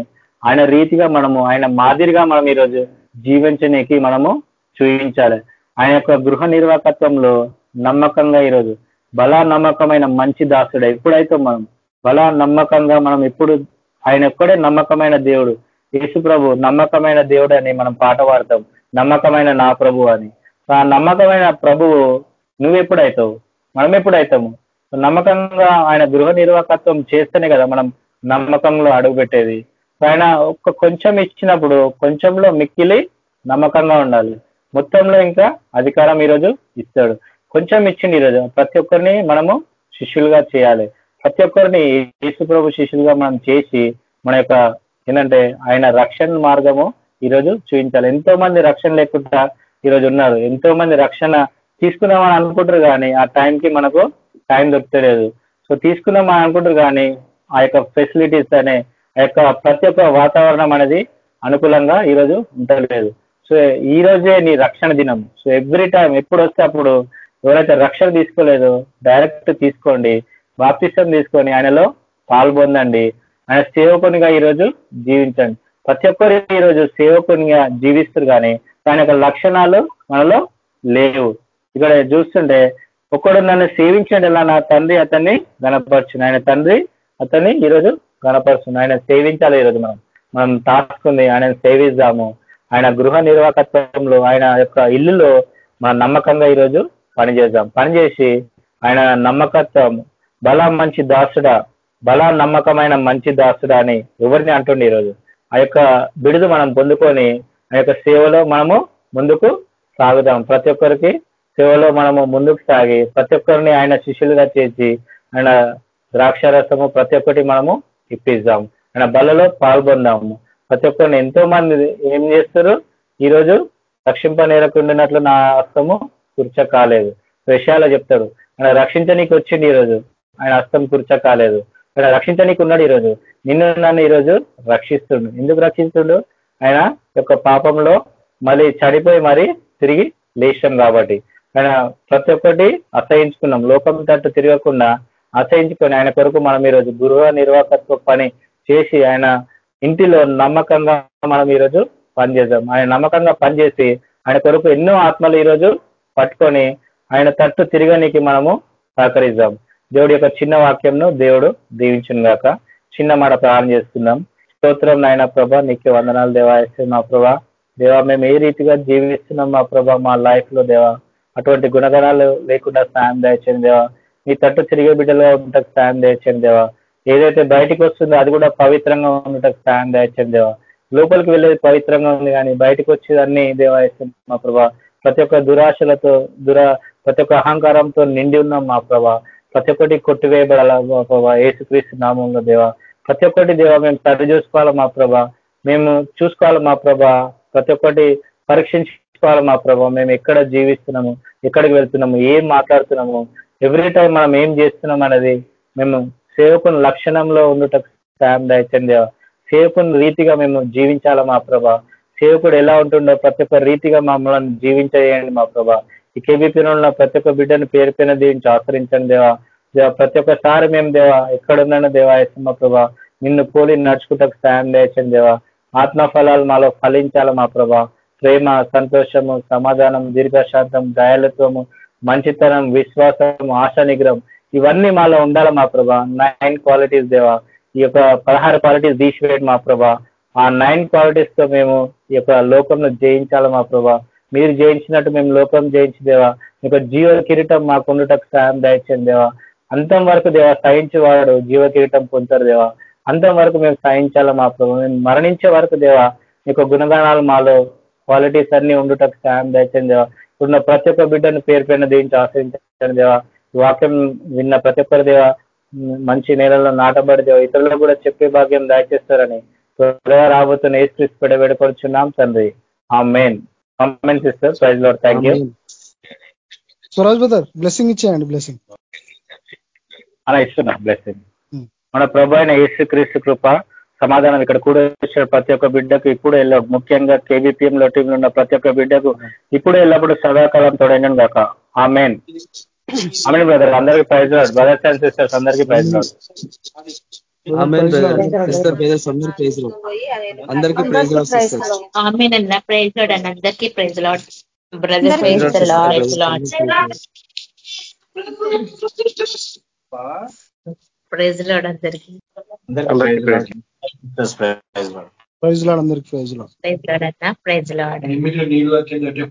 ఆయన రీతిగా మనము ఆయన మాదిరిగా మనం ఈరోజు జీవించనీకి మనము చూపించాలి ఆయన యొక్క గృహ నిర్వాహకత్వంలో నమ్మకంగా ఈరోజు బలా నమ్మకమైన మంచి దాసుడు ఎప్పుడైతే మనం బలా నమ్మకంగా మనం ఎప్పుడు ఆయన ఒక్కడే నమ్మకమైన దేవుడు. యేసు ప్రభు నమ్మకమైన దేవుడు అని మనం పాట పాడతాం. నమ్మకమైన నా ప్రభు అని. ఆ నమ్మకమైన ప్రభువు నువ్వెప్పుడైతావు? మనం ఎప్పుడైతాము నమ్మకంగా ఆయన గృహ నిర్వాహకత్వం చేస్తేనే కదా మనం నమ్మకంలో అడుగుపెట్టేది. ఆయన ఒక్క కొంచెం ఇచ్చినప్పుడు కొంచెంలో మిక్కిలి నమ్మకంగా ఉండాలి. మొత్తంలో ఇంకా అధికారం ఈరోజు ఇస్తాడు. కొంచెం ఇచ్చింది ఈరోజు. ప్రతి ఒక్కరిని మనము శిష్యులుగా చేయాలి. ప్రతి ఒక్కరిని యేసు ప్రభు శిష్యులుగా మనం చేసి మన యొక్క ఏంటంటే ఆయన రక్షణ మార్గము ఈరోజు చూపించాలి. ఎంతో మంది రక్షణ లేకుండా ఈరోజు ఉన్నారు. ఎంతో మంది రక్షణ తీసుకుందామని అనుకుంటారు కానీ ఆ టైంకి మనకు టైం దొరుకుతలేదు సో తీసుకుందామని అనుకుంటారు కానీ ఆ యొక్క ఫెసిలిటీస్ అనే ఆ యొక్క ప్రతి ఒక్క వాతావరణం అనేది అనుకూలంగా ఈరోజు ఉండలేదు. సో ఈ రోజే నీ రక్షణ దినం. సో ఎవ్రీ టైం ఎప్పుడు వస్తే అప్పుడు ఎవరైతే రక్షణ తీసుకోలేదో డైరెక్ట్ తీసుకోండి బాప్తిష్టం తీసుకొని ఆయనలో పాల్పొందండి. ఆయన సేవకునిగా ఈరోజు జీవించండి. ప్రతి ఒక్కరు ఈరోజు సేవకునిగా జీవిస్తారు కానీ దాని యొక్క లక్షణాలు మనలో లేవు. ఇక్కడ చూస్తుంటే ఒకడు నన్ను సేవించండి ఎలా నా తండ్రి అతన్ని గణపరచును? ఆయన తండ్రి అతన్ని ఈరోజు కనపరుస్తుంది ఆయన సేవించాలి ఈరోజు మనం. మనం తాసుకుంది ఆయన సేవిద్దాము. ఆయన గృహ నిర్వాహకత్వంలో ఆయన యొక్క ఇల్లులో మన నమ్మకంగా ఈరోజు పనిచేద్దాం. పనిచేసి ఆయన నమ్మకత్వం బల మంచి దాసుడా బల నమ్మకమైన మంచి దాసుడా అని ఎవరిని అంటుండే ఈరోజు? ఆ యొక్క బిడుదు మనం పొందుకొని ఆ యొక్క సేవలో మనము ముందుకు సాగుదాం. ప్రతి ఒక్కరికి సేవలో మనము ముందుకు సాగి ప్రతి ఒక్కరిని ఆయన శిష్యులుగా చేసి ఆయన ద్రాక్షారసము ప్రతి ఒక్కటి మనము ఇప్పిద్దాం. ఆయన బలలో పాల్గొందాము. ప్రతి ఒక్కరిని ఎంతో మంది ఏం చేస్తారు? ఈరోజు రక్షింపనేరకుండినట్లు నా హస్తము కుర్చ కాలేదు విషయాలు చెప్తాడు ఆయన రక్షించనీకి వచ్చింది ఈరోజు. ఆయన హస్తం కుర్చ కాలేదు ఇక్కడ రక్షించనీకి ఉన్నాడు ఈరోజు. నిన్ను నన్ను ఈరోజు రక్షిస్తుండు. ఎందుకు రక్షిస్తుండు? ఆయన యొక్క పాపంలో మళ్ళీ చనిపోయి మరి తిరిగి లేచాం కాబట్టి. ఆయన ప్రతి ఒక్కటి అసహించుకున్నాం. లోకం తట్టు తిరగకుండా అసహించుకొని ఆయన కొరకు మనం ఈరోజు గృహ నిర్వాహకత్వ పని చేసి ఆయన ఇంటిలో నమ్మకంగా మనం ఈరోజు పనిచేద్దాం. ఆయన నమ్మకంగా పనిచేసి ఆయన కొరకు ఎన్నో ఆత్మలు ఈరోజు పట్టుకొని ఆయన తట్టు తిరగనికి మనము సహకరిద్దాం. దేవుడి యొక్క చిన్న వాక్యంను దేవుడు దీవించిన గాక చిన్న మాట ప్రారంభం చేస్తున్నాం. స్తోత్రం నాయన ప్రభా నీకే వందనాలు దేవాయస్తే మా ప్రభా. దేవా మేము ఏ రీతిగా జీవిస్తున్నాం మా ప్రభా మా లైఫ్లో దేవా? అటువంటి గుణగణాలు లేకుండా సాయం దయచేయండి దేవా. నీ తట్టు తిరిగే బిడ్డలుగా ఉండటకు సాయం దయచేయండి దేవా ఏదైతే బయటికి వస్తుందో అది కూడా పవిత్రంగా ఉండటకు సాయం దయచేయండి దేవా లోపలికి వెళ్ళేది పవిత్రంగా ఉంది కానీ బయటకు వచ్చేది అన్ని దేవా మా ప్రభా. ప్రతి ఒక్క దురాశలతో దురా ప్రతి ఒక్క అహంకారంతో నిండి ఉన్నాం మా ప్రభా. ప్రతి ఒక్కటి కొట్టివేయబడాల మా ప్రభా? ఏసుక్రీస్తు నామంలో దేవా. ప్రతి ఒక్కటి దేవా మేము సరి చూసుకోవాలి మా ప్రభా? మేము చూసుకోవాలి మా ప్రభా? ప్రతి ఒక్కటి పరీక్షించుకోవాలి మా ప్రభా? మేము ఎక్కడ జీవిస్తున్నాము? ఎక్కడికి వెళ్తున్నాము? ఏం మాట్లాడుతున్నాము? ఎవ్రీ టైం మనం ఏం చేస్తున్నాం అనేది మేము సేవకుని లక్షణంలో ఉండటం సాయం దయచండి సేవకుని రీతిగా మేము జీవించాలా మా ప్రభా. సేవకుడు ఎలా ఉంటుండో ప్రతి ఒక్క రీతిగా మమ్మల్ని జీవించేయండి మా ప్రభా. ఈ కేబీపీలో ఉన్న ప్రతి ఒక్క బిడ్డను పేరు పైన దీవించి ఆచరించండి దేవా. దేవా ప్రతి ఒక్కసారి మేము దేవా ఎక్కడున్నానో దేవా మా ప్రభా. నిన్ను పోలి నడుచుకుంటకు సాయం దయచండి దేవా. ఆత్మ ఫలాలు మాలో ఫలించాలి మా ప్రభా. ప్రేమ సంతోషము సమాధానం దీర్ఘశాంతం దయాలత్వము మంచితనం విశ్వాసం ఆశ నిగ్రహం ఇవన్నీ మాలో ఉండాలి మా ప్రభా? నైన్ క్వాలిటీస్ దేవా. ఈ యొక్క పదహారు క్వాలిటీస్ తీసివేయండి మా ప్రభా. ఆ నైన్ క్వాలిటీస్తో మేము ఈ యొక్క లోకంలో జయించాలి మా ప్రభా? మీరు జయించినట్టు మేము లోకం జయించి మీ యొక్క జీవ కిరీటం మాకు ఉండటకు సాయం దయచండి దేవా. అంతం వరకు దేవా సహించి వాడు జీవ కిరీటం పొందుతారు దేవా. అంతం వరకు మేము సహించాలి మా ప్రభా? మేము మరణించే వరకు దేవా మీకు యొక్క గుణగణాలు మాలో క్వాలిటీస్ అన్ని ఉండుటకు సాయం దయచండి దేవా. ఉన్న ప్రతి ఒక్క బిడ్డను పేరు పైన దీనికి ఆశ్రయించండి దేవా. వాక్యం విన్న ప్రతి ఒక్కరి దేవా మంచి నేలలో నాటబడి దేవా ఇతరులకు కూడా చెప్పే భాగ్యం దయచేస్తారని త్వరగా రాబోతున్న ఏ స్క్రిప్ట్ పెడ పెడపడుచున్నాం తండ్రి. Amen comment sister. Praise lord thank you. Swaraj brother blessing ఇచ్చేయండి బ్లెస్సింగ్. అలా ఇస్తున్నాం బ్లెస్సింగ్. మన ప్రభు అయిన యేసు క్రీస్తు కృప సమాధానం ఇక్కడ కూడా వచ్చిన ప్రతి ఒక్క బిడ్డకు ఇప్పుడు వెళ్ళ ముఖ్యంగా కేబీపీఎం లో టీంలో ఉన్న ప్రతి ఒక్క బిడ్డకు ఇప్పుడు ఎల్లప్పుడు సదాకాలం తోడైనను కాక ఆ మెయిన్ ఆమె బ్రదర్. అందరికి praise lord brothers and sisters అందరికి ప్రైజ్ రాడు అందరూ ప్రైజ్ అందరికి ప్రైజ్ సిస్టర్స్. అని అందరికీ praise brother praise lord. Praise lord. అందరికీ. అందరికి ప్రైజ్ ప్రైజ్ లాడ్ అందరికి ప్రైజ్ లాడ్ ప్రైజ్ లాడ్ అన్న ప్రైజ్ లాడ్ నీళ్ళు వచ్చిందంటే